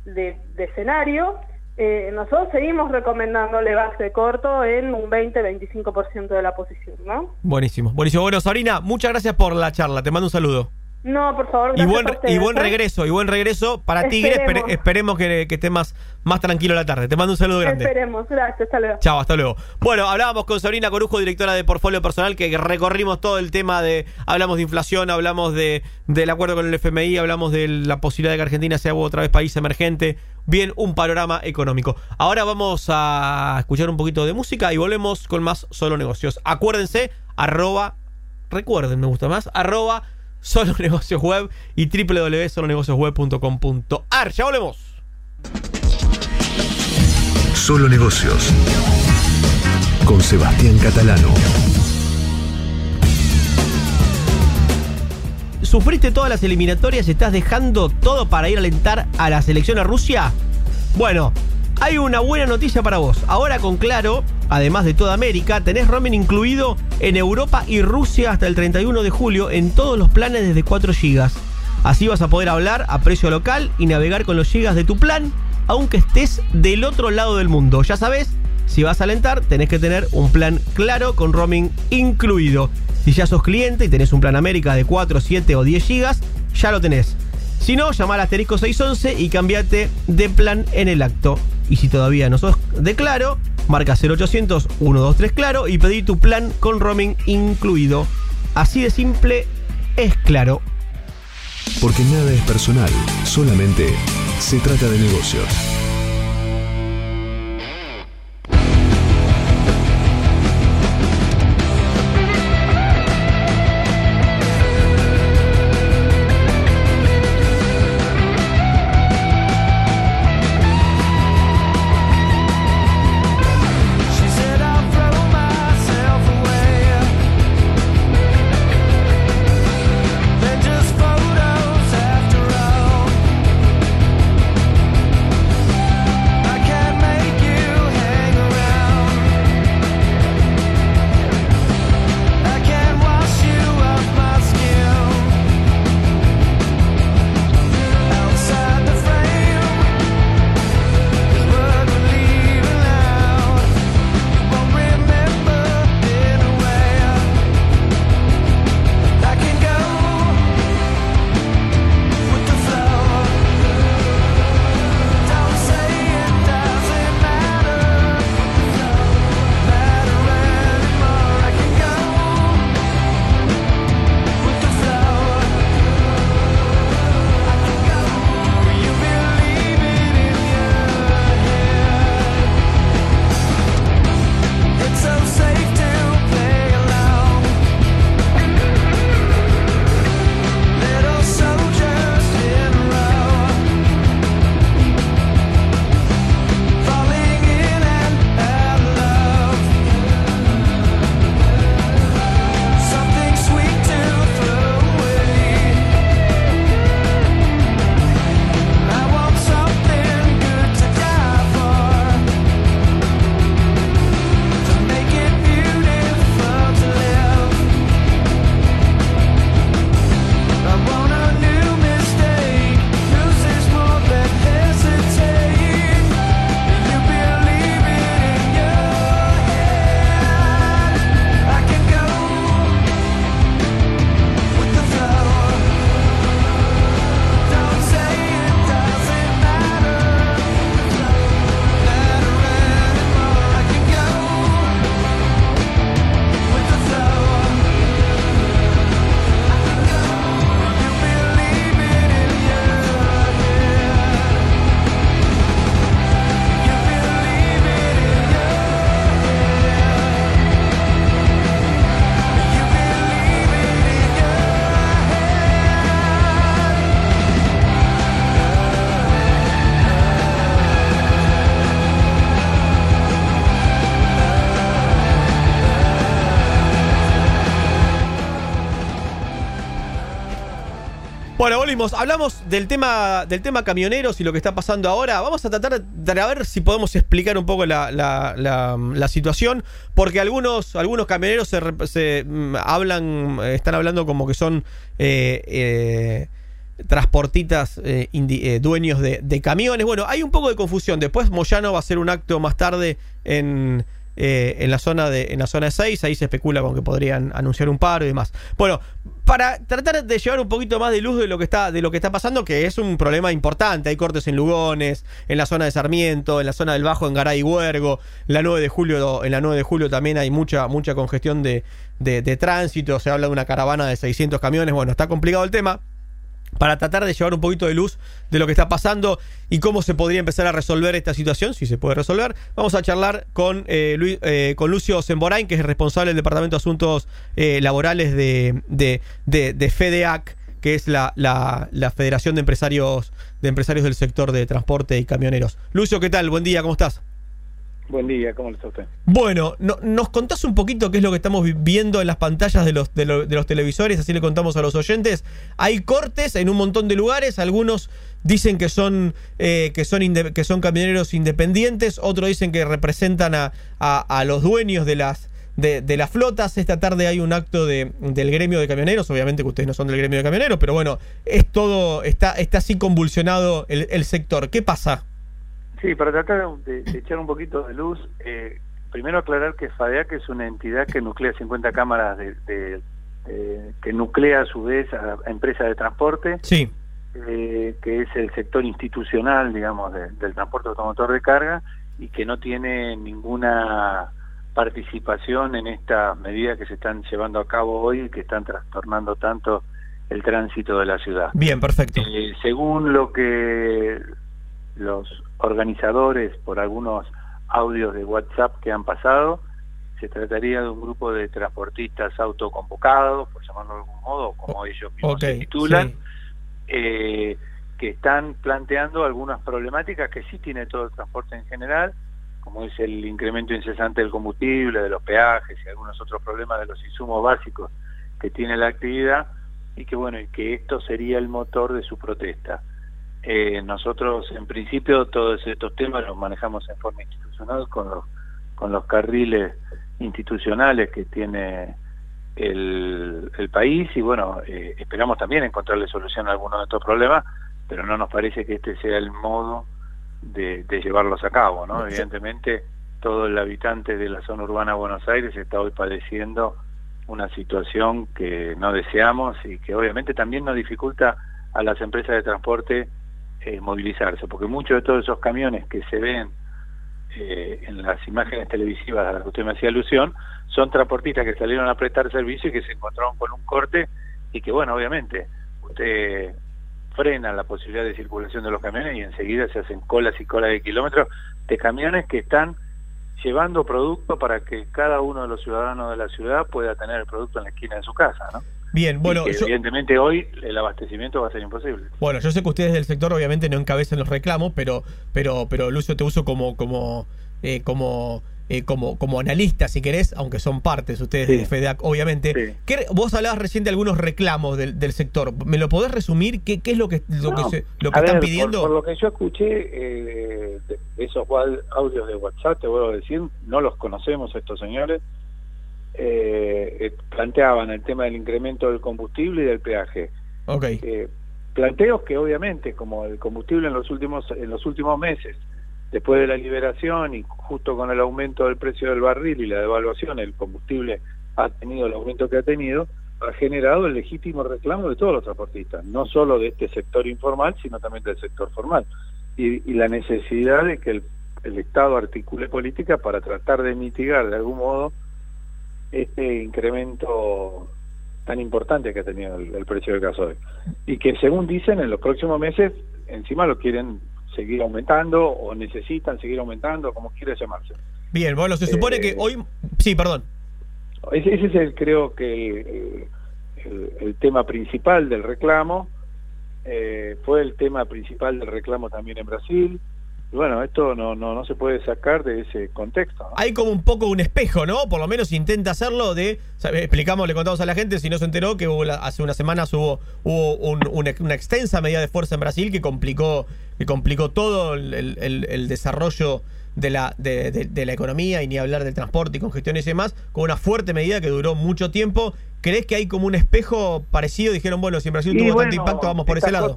de, de escenario, eh, nosotros seguimos recomendándole base corto en un 20-25% de la posición, ¿no? Buenísimo, buenísimo. Bueno, Sabrina, muchas gracias por la charla. Te mando un saludo. No, por favor, Y buen, ustedes, y buen ¿eh? regreso, y buen regreso para Tigre. Esperemos. Espere- esperemos que, que esté más, más tranquilo la tarde. Te mando un saludo grande. Esperemos, gracias, hasta luego. Chao, hasta luego. Bueno, hablábamos con Sabrina Corujo, directora de Portfolio Personal, que recorrimos todo el tema de. Hablamos de inflación, hablamos de del acuerdo con el FMI, hablamos de la posibilidad de que Argentina sea otra vez país emergente. Bien, un panorama económico. Ahora vamos a escuchar un poquito de música y volvemos con más Solo Negocios. Acuérdense, arroba, recuerden, me gusta más, arroba Solo Negocios Web y www.solonegociosweb.com.ar. Ya volvemos. Solo negocios. Con Sebastián Catalano. ¿Sufriste todas las eliminatorias y estás dejando todo para ir a alentar a la selección a Rusia? Bueno, hay una buena noticia para vos. Ahora con Claro, además de toda América, tenés roaming incluido en Europa y Rusia hasta el 31 de julio en todos los planes desde 4 GB. Así vas a poder hablar a precio local y navegar con los gigas de tu plan, aunque estés del otro lado del mundo. Ya sabes, si vas a alentar, tenés que tener un plan claro con roaming incluido. Si ya sos cliente y tenés un plan América de 4, 7 o 10 gigas, ya lo tenés. Si no, llama al asterisco 611 y cambiate de plan en el acto. Y si todavía no sos de Claro, marca 0800 123 Claro y pedí tu plan con roaming incluido. Así de simple es Claro. Porque nada es personal, solamente se trata de negocios. Bueno, volvimos. Hablamos del tema, del tema camioneros y lo que está pasando ahora. Vamos a tratar de ver si podemos explicar un poco la, la- situación. Porque algunos, algunos camioneros se, mm, hablan, están hablando como que son eh, eh, transportistas eh, eh, dueños de, de camiones. Bueno, hay un poco de confusión. Después Moyano va a hacer un acto más tarde en, eh, en la zona de en la zona 6, ahí se especula con que podrían anunciar un paro y demás. Bueno, para tratar de llevar un poquito más de luz de lo que está de lo que está pasando, que es un problema importante, hay cortes en Lugones, en la zona de Sarmiento, en la zona del Bajo en Garay y Huergo, la 9 de julio en la 9 de julio también hay mucha mucha congestión de, de, de tránsito, se habla de una caravana de 600 camiones, bueno, está complicado el tema para tratar de llevar un poquito de luz de lo que está pasando y cómo se podría empezar a resolver esta situación, si se puede resolver. Vamos a charlar con, eh, Luis- eh, con Lucio Semborain, que es el responsable del Departamento de Asuntos eh, Laborales de, de, de- de FEDEAC, que es la, la- la Federación de Empresarios, de Empresarios del Sector de Transporte y Camioneros. Lucio, ¿qué tal? Buen día, ¿cómo estás? Buen día, ¿cómo está usted? Bueno, no- ¿nos contás un poquito qué es lo que estamos vi- viendo en las pantallas de los, de, de los televisores? Así le contamos a los oyentes. Hay cortes en un montón de lugares, algunos dicen que son, eh, que son, que son camioneros independientes, otros dicen que representan a, los dueños de las, de, de las flotas. Esta tarde hay un acto de, del gremio de camioneros, obviamente que ustedes no son del gremio de camioneros, pero bueno, es todo, está, está así convulsionado el sector. ¿Qué pasa? Sí, para tratar de, de echar un poquito de luz, eh, primero aclarar que FADEAC es una entidad que nuclea 50 cámaras de, de- de- que nuclea a su vez a, a empresas de transporte, Sí. eh, que es el sector institucional, digamos, de- del transporte automotor de carga y que no tiene ninguna participación en estas medidas que se están llevando a cabo hoy y que están trastornando tanto el tránsito de la ciudad. Bien, perfecto. Eh, según lo que los organizadores, por algunos audios de WhatsApp que han pasado, se trataría de un grupo de transportistas autoconvocados, por llamarlo de algún modo, como ellos mismos se titulan, sí. eh, que están planteando algunas problemáticas que sí tiene todo el transporte en general, como es el incremento incesante del combustible, de los peajes y algunos otros problemas de los insumos básicos que tiene la actividad, y que bueno, y que esto sería el motor de su protesta. Eh, nosotros, en principio, todos estos temas los manejamos en forma institucional con los, con los carriles institucionales que tiene el, el país y bueno, eh, esperamos también encontrarle solución a algunos de estos problemas, pero no nos parece que este sea el modo de, de llevarlos a cabo, ¿no? Evidentemente, todo el habitante de la zona urbana de Buenos Aires está hoy padeciendo una situación que no deseamos y que obviamente también nos dificulta a las empresas de transporte eh, movilizarse, porque muchos de todos esos camiones que se ven eh, en las imágenes televisivas a las que usted me hacía alusión, son transportistas que salieron a prestar servicio y que se encontraron con un corte y que, bueno, obviamente, usted frena la posibilidad de circulación de los camiones y enseguida se hacen colas y colas de kilómetros de camiones que están llevando producto para que cada uno de los ciudadanos de la ciudad pueda tener el producto en la esquina de su casa, ¿no? Bien, bueno, Y que yo- evidentemente hoy el abastecimiento va a ser imposible. Bueno, yo sé que ustedes del sector obviamente no encabezan los reclamos, pero, pero, pero Lucio te uso como, como, eh, como, eh, como, como analista, si querés, aunque son partes ustedes de FEDEAC, obviamente. ¿Qué re- vos hablabas recién de algunos reclamos del, del sector. ¿Me lo podés resumir? ¿Qué, qué es lo que, lo que, se- lo que están pidiendo? Por, por lo que yo escuché, eh, esos audios de WhatsApp, te vuelvo a decir, no los conocemos estos señores, eh, eh, planteaban el tema del incremento del combustible y del peaje. Ok. Eh, planteos que obviamente, como el combustible en los últimos en los últimos meses, después de la liberación y justo con el aumento del precio del barril y la devaluación, el combustible ha tenido el aumento que ha tenido, ha generado el legítimo reclamo de todos los transportistas, no solo de este sector informal, sino también del sector formal. Y, y la necesidad de que el, el Estado articule política para tratar de mitigar de algún modo este incremento tan importante que ha tenido el, el precio del gasoil. Y que según dicen, en los próximos meses encima lo quieren seguir aumentando o necesitan seguir aumentando, como quiera llamarse. Bien, bueno, se supone que hoy... Sí, perdón. Ese, ese es el, creo que el, el- el tema principal del reclamo. Eh, fue el tema principal del reclamo también en Brasil. Y bueno, esto no, no, no se puede sacar de ese contexto. ¿no? Hay como un poco un espejo, ¿no? Por lo menos intenta hacerlo de... sabe, Explicamos, le contamos a la gente, si no se enteró, que hubo la- hace unas semanas hubo, hubo un- una, una extensa medida de fuerza en Brasil que complicó, que complicó todo el, el- el- el desarrollo de la, de, de- de la economía y ni hablar del transporte y congestiones y demás, con una fuerte medida que duró mucho tiempo. ¿Crees que hay como un espejo parecido? Dijeron, bueno, si en Brasil Y tuvo bueno, tanto impacto, vamos por ese lado.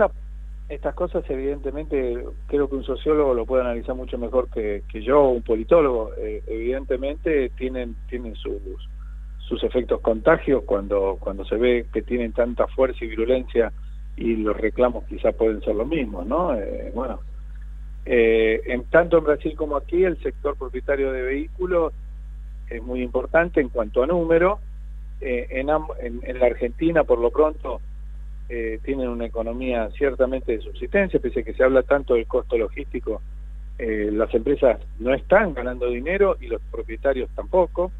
Estas cosas evidentemente creo que un sociólogo lo puede analizar mucho mejor que, yo un politólogo. Eh, evidentemente tienen tienen sus sus efectos contagios cuando cuando se ve que tienen tanta fuerza y virulencia y los reclamos quizás pueden ser los mismos, ¿no? Eh, bueno, eh, en tanto en Brasil como aquí el sector propietario de vehículos es muy importante en cuanto a número. Eh, en, en, en la Argentina, por lo pronto, eh, tienen una economía ciertamente de subsistencia, pese a que se habla tanto del costo logístico, eh, las empresas no están ganando dinero y los propietarios tampoco.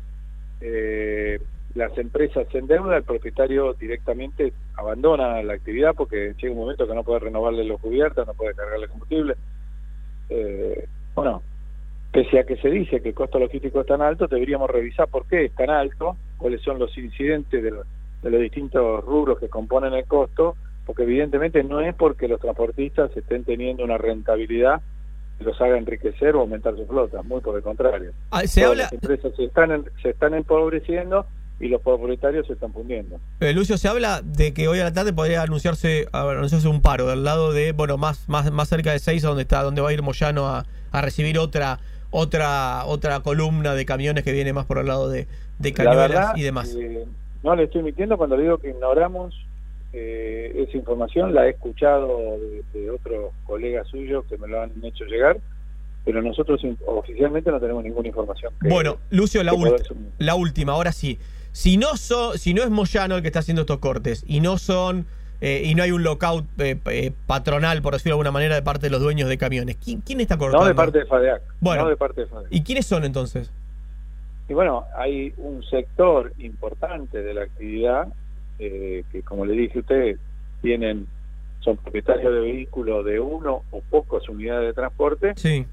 Eh, las empresas se endeudan, el propietario directamente abandona la actividad porque llega un momento que no puede renovarle los cubiertas, no puede cargarle combustible. Eh, bueno, pese a que se dice que el costo logístico es tan alto, deberíamos revisar por qué es tan alto, cuáles son los incidentes de, lo- de los distintos rubros que componen el costo, porque evidentemente no es porque los transportistas estén teniendo una rentabilidad que los haga enriquecer o aumentar su flota, muy por el contrario. Ah, se Todas habla- Las empresas se están, en- se están empobreciendo y los propietarios se están fundiendo. Eh, Lucio, se habla de que hoy a la tarde podría anunciarse, anunciarse un paro del lado de, bueno, más, más, más cerca de Seiza, donde está, donde va a ir Moyano a, a recibir otra, otra, otra columna de camiones que viene más por el lado de, de La Cañuelas verdad, y demás. eh, no le estoy mintiendo cuando le digo que ignoramos eh, esa información, la he escuchado de, de otros colegas suyos que me lo han hecho llegar, pero nosotros oficialmente no tenemos ninguna información. que- Bueno, Lucio, la, la última, ahora sí. Si no, so- si no es Moyano el que está haciendo estos cortes y no son eh, y no hay un lockout eh, eh, patronal, por decirlo de alguna manera, de parte de los dueños de camiones, ¿quién, quién está cortando? no de parte de FADEAC. Bueno. no de parte de FADEAC. ¿Y quiénes son entonces? Y bueno, hay un sector importante de la actividad eh, que, como le dije a ustedes, tienen son propietarios de vehículos de uno o pocas unidades de transporte Sí.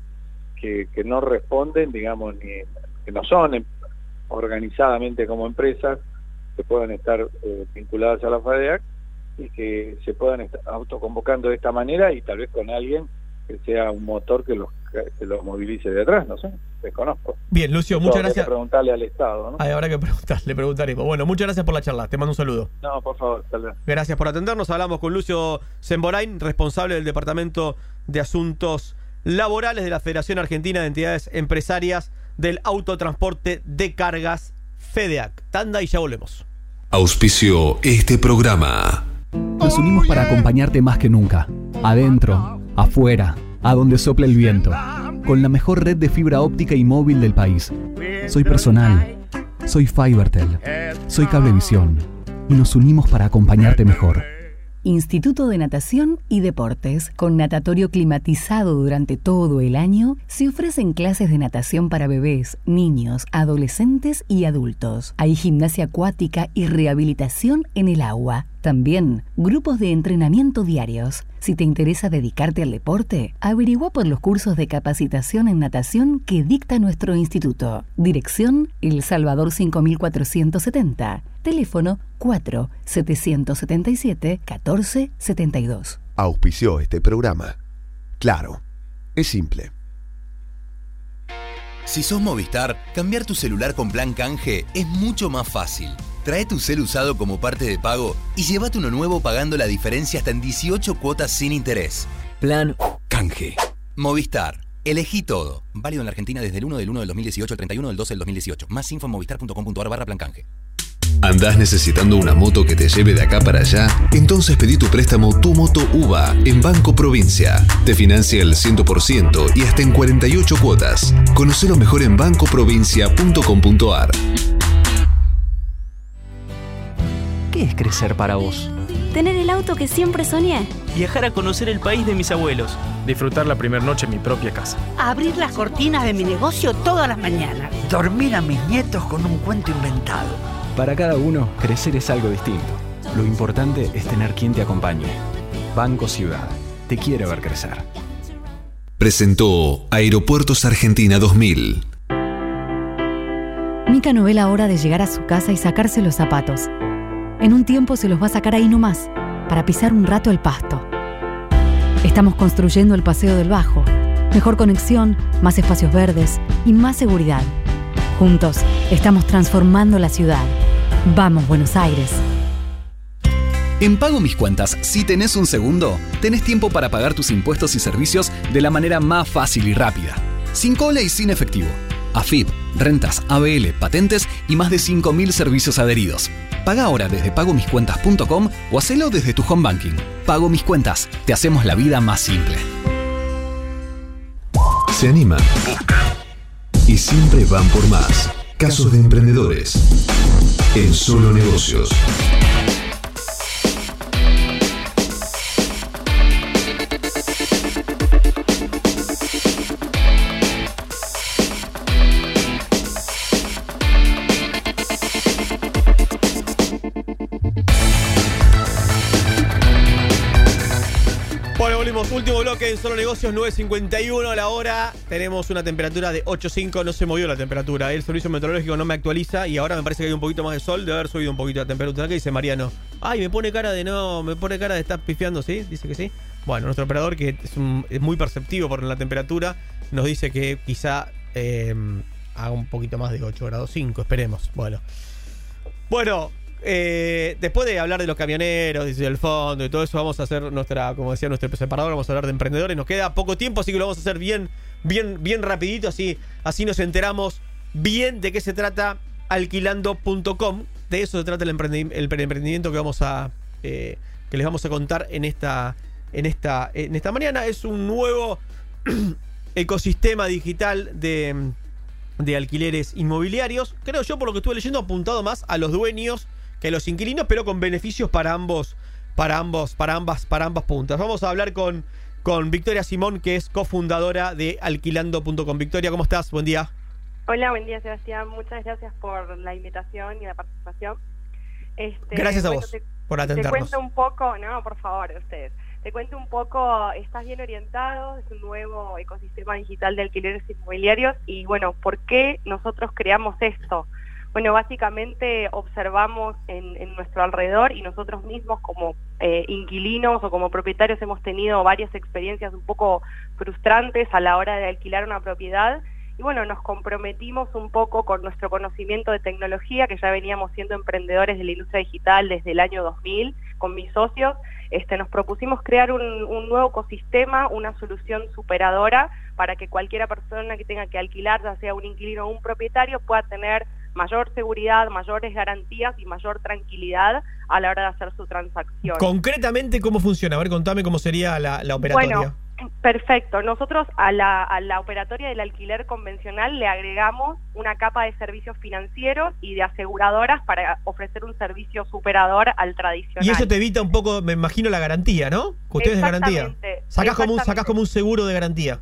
que, que no responden, digamos, ni que no son em- organizadamente como empresas que puedan estar eh, vinculadas a la FADEAC y que se puedan estar autoconvocando de esta manera y tal vez con alguien que sea un motor que los que los movilice de atrás, no sé, desconozco. Bien, Lucio, muchas habría que gracias. preguntarle al Estado, ¿no? Ay, habrá que preguntar, le preguntaremos. Bueno, muchas gracias por la charla. Te mando un saludo. No, por favor, vez. Gracias por atendernos. Hablamos con Lucio Semborain, responsable del Departamento de Asuntos Laborales de la Federación Argentina de Entidades Empresarias del Autotransporte de Cargas, FEDEAC. Tanda y ya volvemos. Auspicio este programa. Nos unimos para acompañarte más que nunca. Adentro, afuera, a donde sople el viento. Con la mejor red de fibra óptica y móvil del país. Soy personal. Soy Fibertel. Soy Cablevisión. Y nos unimos para acompañarte mejor. Instituto de Natación y Deportes, con natatorio climatizado durante todo el año, se ofrecen clases de natación para bebés, niños, adolescentes y adultos. Hay gimnasia acuática y rehabilitación en el agua. También grupos de entrenamiento diarios. Si te interesa dedicarte al deporte, averigua por los cursos de capacitación en natación que dicta nuestro instituto. Dirección El Salvador 5470. Teléfono 4 777 1472. Auspició este programa. Claro, es simple. Si sos Movistar, cambiar tu celular con plan canje es mucho más fácil. Trae tu cel usado como parte de pago y llévate uno nuevo pagando la diferencia hasta en 18 cuotas sin interés. Plan canje. Movistar. Elegí todo. Válido en la Argentina desde el 1 del 1 del 2018 al 31 del 12 del 2018. Más info en movistar.com.ar barra plan canje. ¿Andás necesitando una moto que te lleve de acá para allá? Entonces pedí tu préstamo Tu Moto UVA en Banco Provincia. Te financia el 100% y hasta en 48 cuotas. Conocelo mejor en bancoprovincia.com.ar. ¿Qué es crecer para vos? Tener el auto que siempre soñé. Viajar a conocer el país de mis abuelos. Disfrutar la primera noche en mi propia casa. Abrir las cortinas de mi negocio todas las mañanas. Dormir a mis nietos con un cuento inventado. Para cada uno, crecer es algo distinto. Lo importante es tener quien te acompañe. Banco Ciudad. Te quiere ver crecer. Presentó Aeropuertos Argentina 2000. Mica no ve la hora de llegar a su casa y sacarse los zapatos. En un tiempo se los va a sacar ahí nomás, para pisar un rato el pasto. Estamos construyendo el Paseo del Bajo. Mejor conexión, más espacios verdes y más seguridad. Juntos, estamos transformando la ciudad. Vamos, Buenos Aires. En Pago Mis Cuentas, si tenés un segundo, tenés tiempo para pagar tus impuestos y servicios de la manera más fácil y rápida. Sin cola y sin efectivo. AFIP, rentas, ABL, patentes y más de 5.000 servicios adheridos. Paga ahora desde pagomiscuentas.com o hacelo desde tu home banking. Pago Mis Cuentas, te hacemos la vida más simple. Se animan, y siempre van por más. Casos de emprendedores en Solo Negocios. Bloque en Solo Negocios, 9.51 a la hora. Tenemos una temperatura de 8.5. No se movió la temperatura. El servicio meteorológico no me actualiza y ahora me parece que hay un poquito más de sol. Debe haber subido un poquito la temperatura. ¿Qué dice Mariano? Ay, me pone cara de no, me pone cara de estar pifiando, ¿sí? Dice que sí. Bueno, nuestro operador, que es muy perceptivo por la temperatura, nos dice que quizá eh, haga un poquito más de 8 grados 5. Esperemos. Bueno. Bueno, eh, después de hablar de los camioneros del fondo y todo eso, vamos a hacer nuestra, como decía nuestro separador, vamos a hablar de emprendedores. Nos queda poco tiempo, así que lo vamos a hacer bien, bien, bien rapidito, así, así nos enteramos bien de qué se trata alquilando.com. De eso se trata el emprendimiento que vamos a eh, que les vamos a contar en esta, en esta, en esta mañana. Es un nuevo ecosistema digital de, de alquileres inmobiliarios. Creo yo, por lo que estuve leyendo, apuntado más a los dueños que los inquilinos, pero con beneficios para ambos, para ambos, para ambas, para ambas puntas. Vamos a hablar con, con Victoria Simón, que es cofundadora de alquilando.com. Victoria, ¿cómo estás? Buen día. Hola, buen día Sebastián. Muchas gracias por la invitación y la participación. Este, Gracias a bueno, vos te- por Te atendernos. cuento un poco, no, por favor, ustedes. Te cuento un poco, estás bien orientado, es un nuevo ecosistema digital de alquileres inmobiliarios y bueno, ¿por qué nosotros creamos esto? Bueno, básicamente observamos en, nuestro alrededor y nosotros mismos como eh, inquilinos o como propietarios hemos tenido varias experiencias un poco frustrantes a la hora de alquilar una propiedad y bueno, nos comprometimos un poco con nuestro conocimiento de tecnología, que ya veníamos siendo emprendedores de la industria digital desde el año 2000 con mis socios. Este, nos propusimos crear un, un nuevo ecosistema, una solución superadora para que cualquiera persona que tenga que alquilar, ya sea un inquilino o un propietario, pueda tener mayor seguridad, mayores garantías y mayor tranquilidad a la hora de hacer su transacción. Concretamente, ¿cómo funciona? A ver, contame cómo sería la, la operatoria. Bueno, perfecto. Nosotros a la, a la operatoria del alquiler convencional le agregamos una capa de servicios financieros y de aseguradoras para ofrecer un servicio superador al tradicional. y eso te evita un poco, me imagino, la garantía, ¿no? Ustedes de garantía. Sacás como, un, sacás como un seguro de garantía.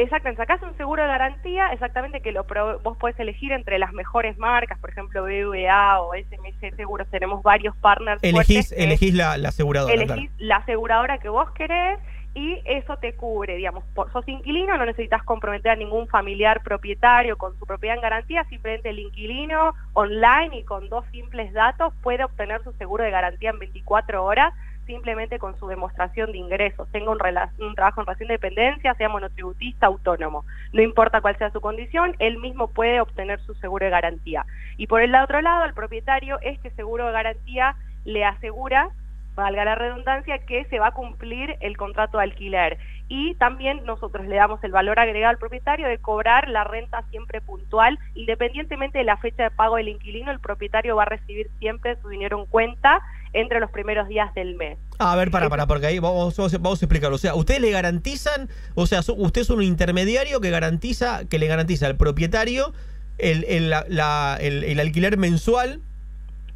Exacto, sacás un seguro de garantía, exactamente que lo pro- vos podés elegir entre las mejores marcas, por ejemplo BVA o SMS Seguros, tenemos varios partners. Elegís, que- elegís la, la aseguradora. elegís claro. la aseguradora que vos querés y eso te cubre, digamos, por, sos inquilino, no necesitas comprometer a ningún familiar propietario con su propiedad en garantía, simplemente el inquilino online y con dos simples datos puede obtener su seguro de garantía en 24 horas simplemente con su demostración de ingresos, tenga un, un trabajo en relación de dependencia, sea monotributista, autónomo. No importa cuál sea su condición, él mismo puede obtener su seguro de garantía. Y por el otro lado, al propietario, este seguro de garantía le asegura valga la redundancia, que se va a cumplir el contrato de alquiler. Y también nosotros le damos el valor agregado al propietario de cobrar la renta siempre puntual, independientemente de la fecha de pago del inquilino, el propietario va a recibir siempre su dinero en cuenta entre los primeros días del mes. A ver, para, para, porque ahí vamos, vamos, vamos a explicarlo. O sea, ustedes le garantizan, o sea, usted es un intermediario que garantiza, que le garantiza al propietario el, el, la- el- el alquiler mensual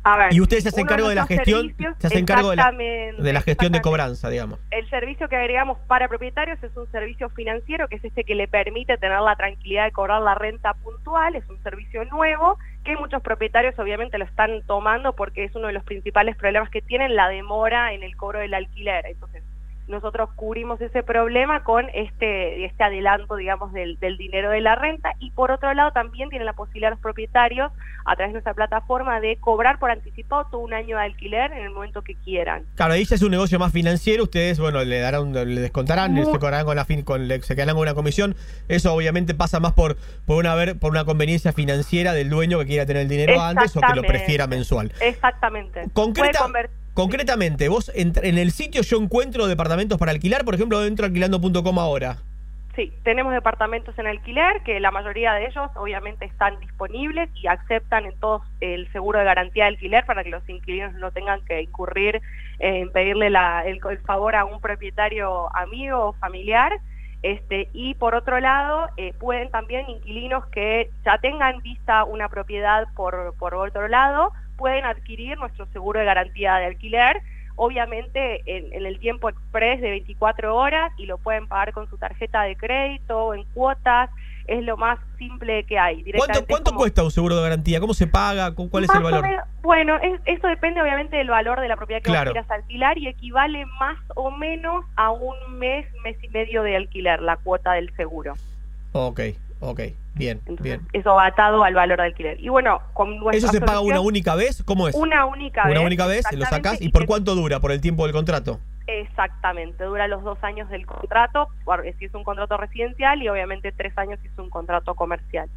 A ver, y ustedes se hacen cargo de la gestión, se hacen cargo de la, Exactamente, de la gestión de cobranza, digamos. El servicio que agregamos para propietarios es un servicio financiero, que es este que le permite tener la tranquilidad de cobrar la renta puntual, es un servicio nuevo que muchos propietarios obviamente lo están tomando porque es uno de los principales problemas que tienen, la demora en el cobro del alquiler. Entonces, nosotros cubrimos ese problema con este, este adelanto, digamos, del, del dinero de la renta y por otro lado también tienen la posibilidad los propietarios a través de nuestra plataforma de cobrar por anticipado todo un año de alquiler en el momento que quieran. Claro, ahí ya es un negocio más financiero, ustedes, bueno, le darán, le descontarán, Muy- se cobrarán con la fin, con, le- se quedarán con una comisión. Eso obviamente pasa más por, por una ver, por una conveniencia financiera del dueño que quiera tener el dinero antes o que lo prefiera mensual. Exactamente. Concreta- Puede concretamente, vos entr- en el sitio yo encuentro departamentos para alquilar, por ejemplo, dentro de alquilando.com ahora. Sí, tenemos departamentos en alquiler que la mayoría de ellos obviamente están disponibles y aceptan en todos el seguro de garantía de alquiler para que los inquilinos no tengan que incurrir en pedirle la- el, el favor a un propietario amigo o familiar. Este, y por otro lado, eh, pueden también inquilinos que ya tengan vista una propiedad por, por otro lado, pueden adquirir nuestro seguro de garantía de alquiler obviamente en, en el tiempo express de 24 horas y lo pueden pagar con su tarjeta de crédito, en cuotas, es lo más simple que hay. ¿Cuánto, Directamente cuánto como- cuesta un seguro de garantía? ¿Cómo se paga? ¿Cu- ¿Cuál es el valor? menos- bueno, es- eso depende obviamente del valor de la propiedad que Claro. vos quieras alquilar y equivale más o menos a un mes, mes y medio de alquiler, la cuota del seguro. Ok, ok, bien, bien. Eso va atado al valor de alquiler. Y bueno, con ¿Eso se paga una única vez? ¿Cómo es? Una única vez. Una única vez, lo sacás. ¿Y y por cuánto dura? ¿Por el tiempo del contrato? Exactamente, dura los dos años del contrato, por- si es un contrato residencial y obviamente tres años si es un contrato comercial.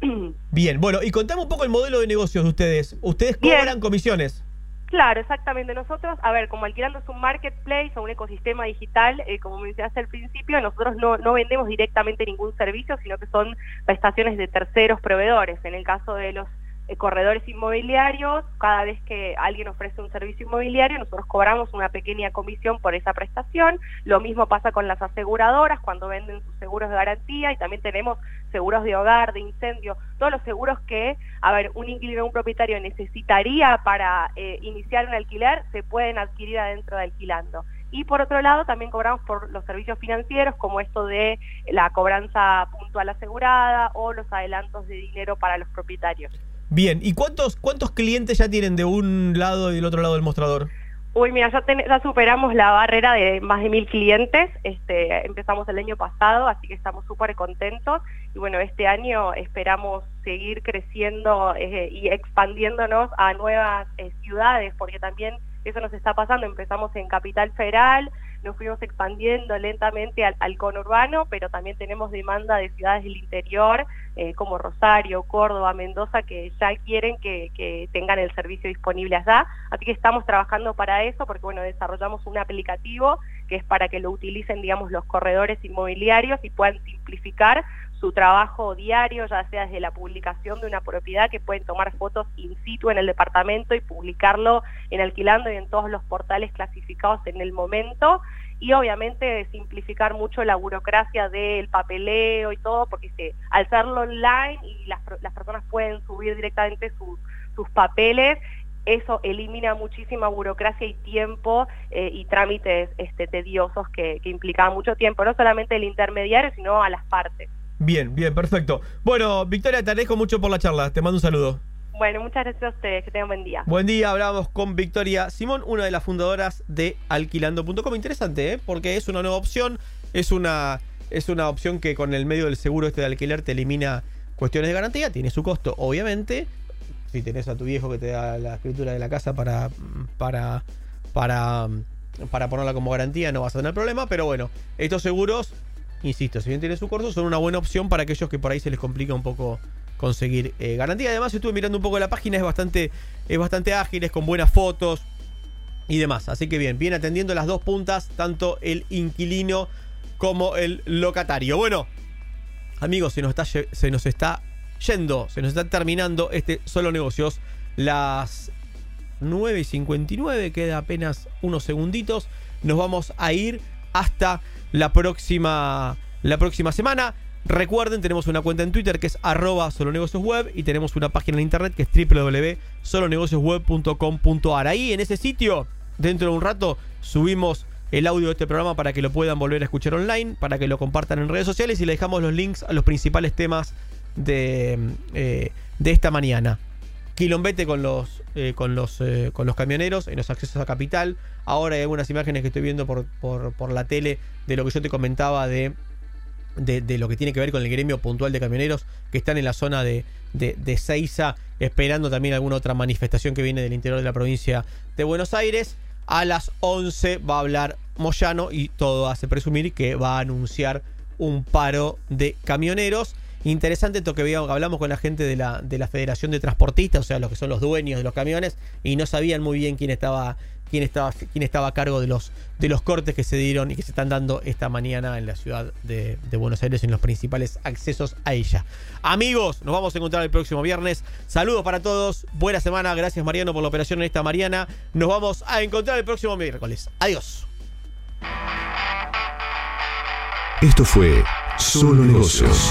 Bien, bueno, y contame un poco el modelo de negocios de ustedes. ¿Ustedes Bien. cobran comisiones? Claro, exactamente. Nosotros, a ver, como Alquilando es un marketplace o un ecosistema digital, eh, como mencionaste al principio, nosotros no, no vendemos directamente ningún servicio, sino que son prestaciones de terceros proveedores. En el caso de los corredores inmobiliarios, cada vez que alguien ofrece un servicio inmobiliario, nosotros cobramos una pequeña comisión por esa prestación. Lo mismo pasa con las aseguradoras cuando venden sus seguros de garantía y también tenemos seguros de hogar, de incendio, todos los seguros que, a ver, un inquilino un propietario necesitaría para eh, iniciar un alquiler, se pueden adquirir adentro de alquilando. Y por otro lado, también cobramos por los servicios financieros, como esto de la cobranza puntual asegurada o los adelantos de dinero para los propietarios. Bien, ¿y cuántos, cuántos clientes ya tienen de un lado y del otro lado del mostrador? Uy, mira, ya, ten- ya superamos la barrera de más de mil clientes. Este, empezamos el año pasado, así que estamos súper contentos. Y bueno, este año esperamos seguir creciendo eh, y expandiéndonos a nuevas eh, ciudades, porque también eso nos está pasando. Empezamos en Capital Federal, nos fuimos expandiendo lentamente al, conurbano, pero también tenemos demanda de ciudades del interior, eh, como Rosario, Córdoba, Mendoza, que ya quieren que, que tengan el servicio disponible allá. Así que estamos trabajando para eso, porque bueno, desarrollamos un aplicativo que es para que lo utilicen, digamos, los corredores inmobiliarios y puedan simplificar su trabajo diario, ya sea desde la publicación de una propiedad, que pueden tomar fotos in situ en el departamento y publicarlo en Alquilando y en todos los portales clasificados en el momento, y obviamente simplificar mucho la burocracia del papeleo y todo, porque al hacerlo online y las, las personas pueden subir directamente sus, sus papeles, eso elimina muchísima burocracia y tiempo eh, y trámites este, tediosos que, que implicaban mucho tiempo, no solamente el intermediario, sino a las partes. Bien, bien, perfecto. Bueno, Victoria, te agradezco mucho por la charla. Te mando un saludo. Bueno, muchas gracias a ustedes, que tengan buen día. Buen día, hablamos con Victoria Simón, una de las fundadoras de alquilando.com. Interesante, ¿eh? Porque es una nueva opción, es una, es una opción que con el medio del seguro este de alquiler te elimina cuestiones de garantía, tiene su costo, obviamente. Si tenés a tu viejo que te da la escritura de la casa para, para, para, para ponerla como garantía, no vas a tener problema, pero bueno, estos seguros, insisto, si bien tienen su costo, son una buena opción para aquellos que por ahí se les complica un poco conseguir eh, garantía. Además, estuve mirando un poco la página, es bastante, es bastante ágil, es con buenas fotos y demás. Así que bien, bien atendiendo las dos puntas, tanto el inquilino como el locatario. Bueno, amigos, se nos está, se nos está yendo, se nos está terminando este solo negocios. Las 9 y 59, queda apenas unos segunditos. Nos vamos a ir hasta la próxima, la próxima semana. Recuerden, tenemos una cuenta en Twitter que es arroba solonegociosweb y tenemos una página en internet que es www.solonegociosweb.com.ar. Ahí en ese sitio, dentro de un rato, subimos el audio de este programa para que lo puedan volver a escuchar online, para que lo compartan en redes sociales y le dejamos los links a los principales temas de, eh, de esta mañana. Quilombete con los, eh, con, los, eh, con los camioneros en los accesos a capital. Ahora hay algunas imágenes que estoy viendo por, por, por la tele de lo que yo te comentaba de, de, de lo que tiene que ver con el gremio puntual de camioneros que están en la zona de, de, de Seiza esperando también alguna otra manifestación que viene del interior de la provincia de Buenos Aires. A las 11 va a hablar Moyano y todo hace presumir que va a anunciar un paro de camioneros. Interesante esto que hablamos con la gente de la, de la Federación de Transportistas, o sea, los que son los dueños de los camiones, y no sabían muy bien quién estaba, quién estaba, quién estaba a cargo de los, de los cortes que se dieron y que se están dando esta mañana en la ciudad de, de Buenos Aires en los principales accesos a ella. Amigos, nos vamos a encontrar el próximo viernes. Saludos para todos, buena semana, gracias Mariano por la operación en esta Mariana. Nos vamos a encontrar el próximo miércoles. Adiós. Esto fue Solo Negocios.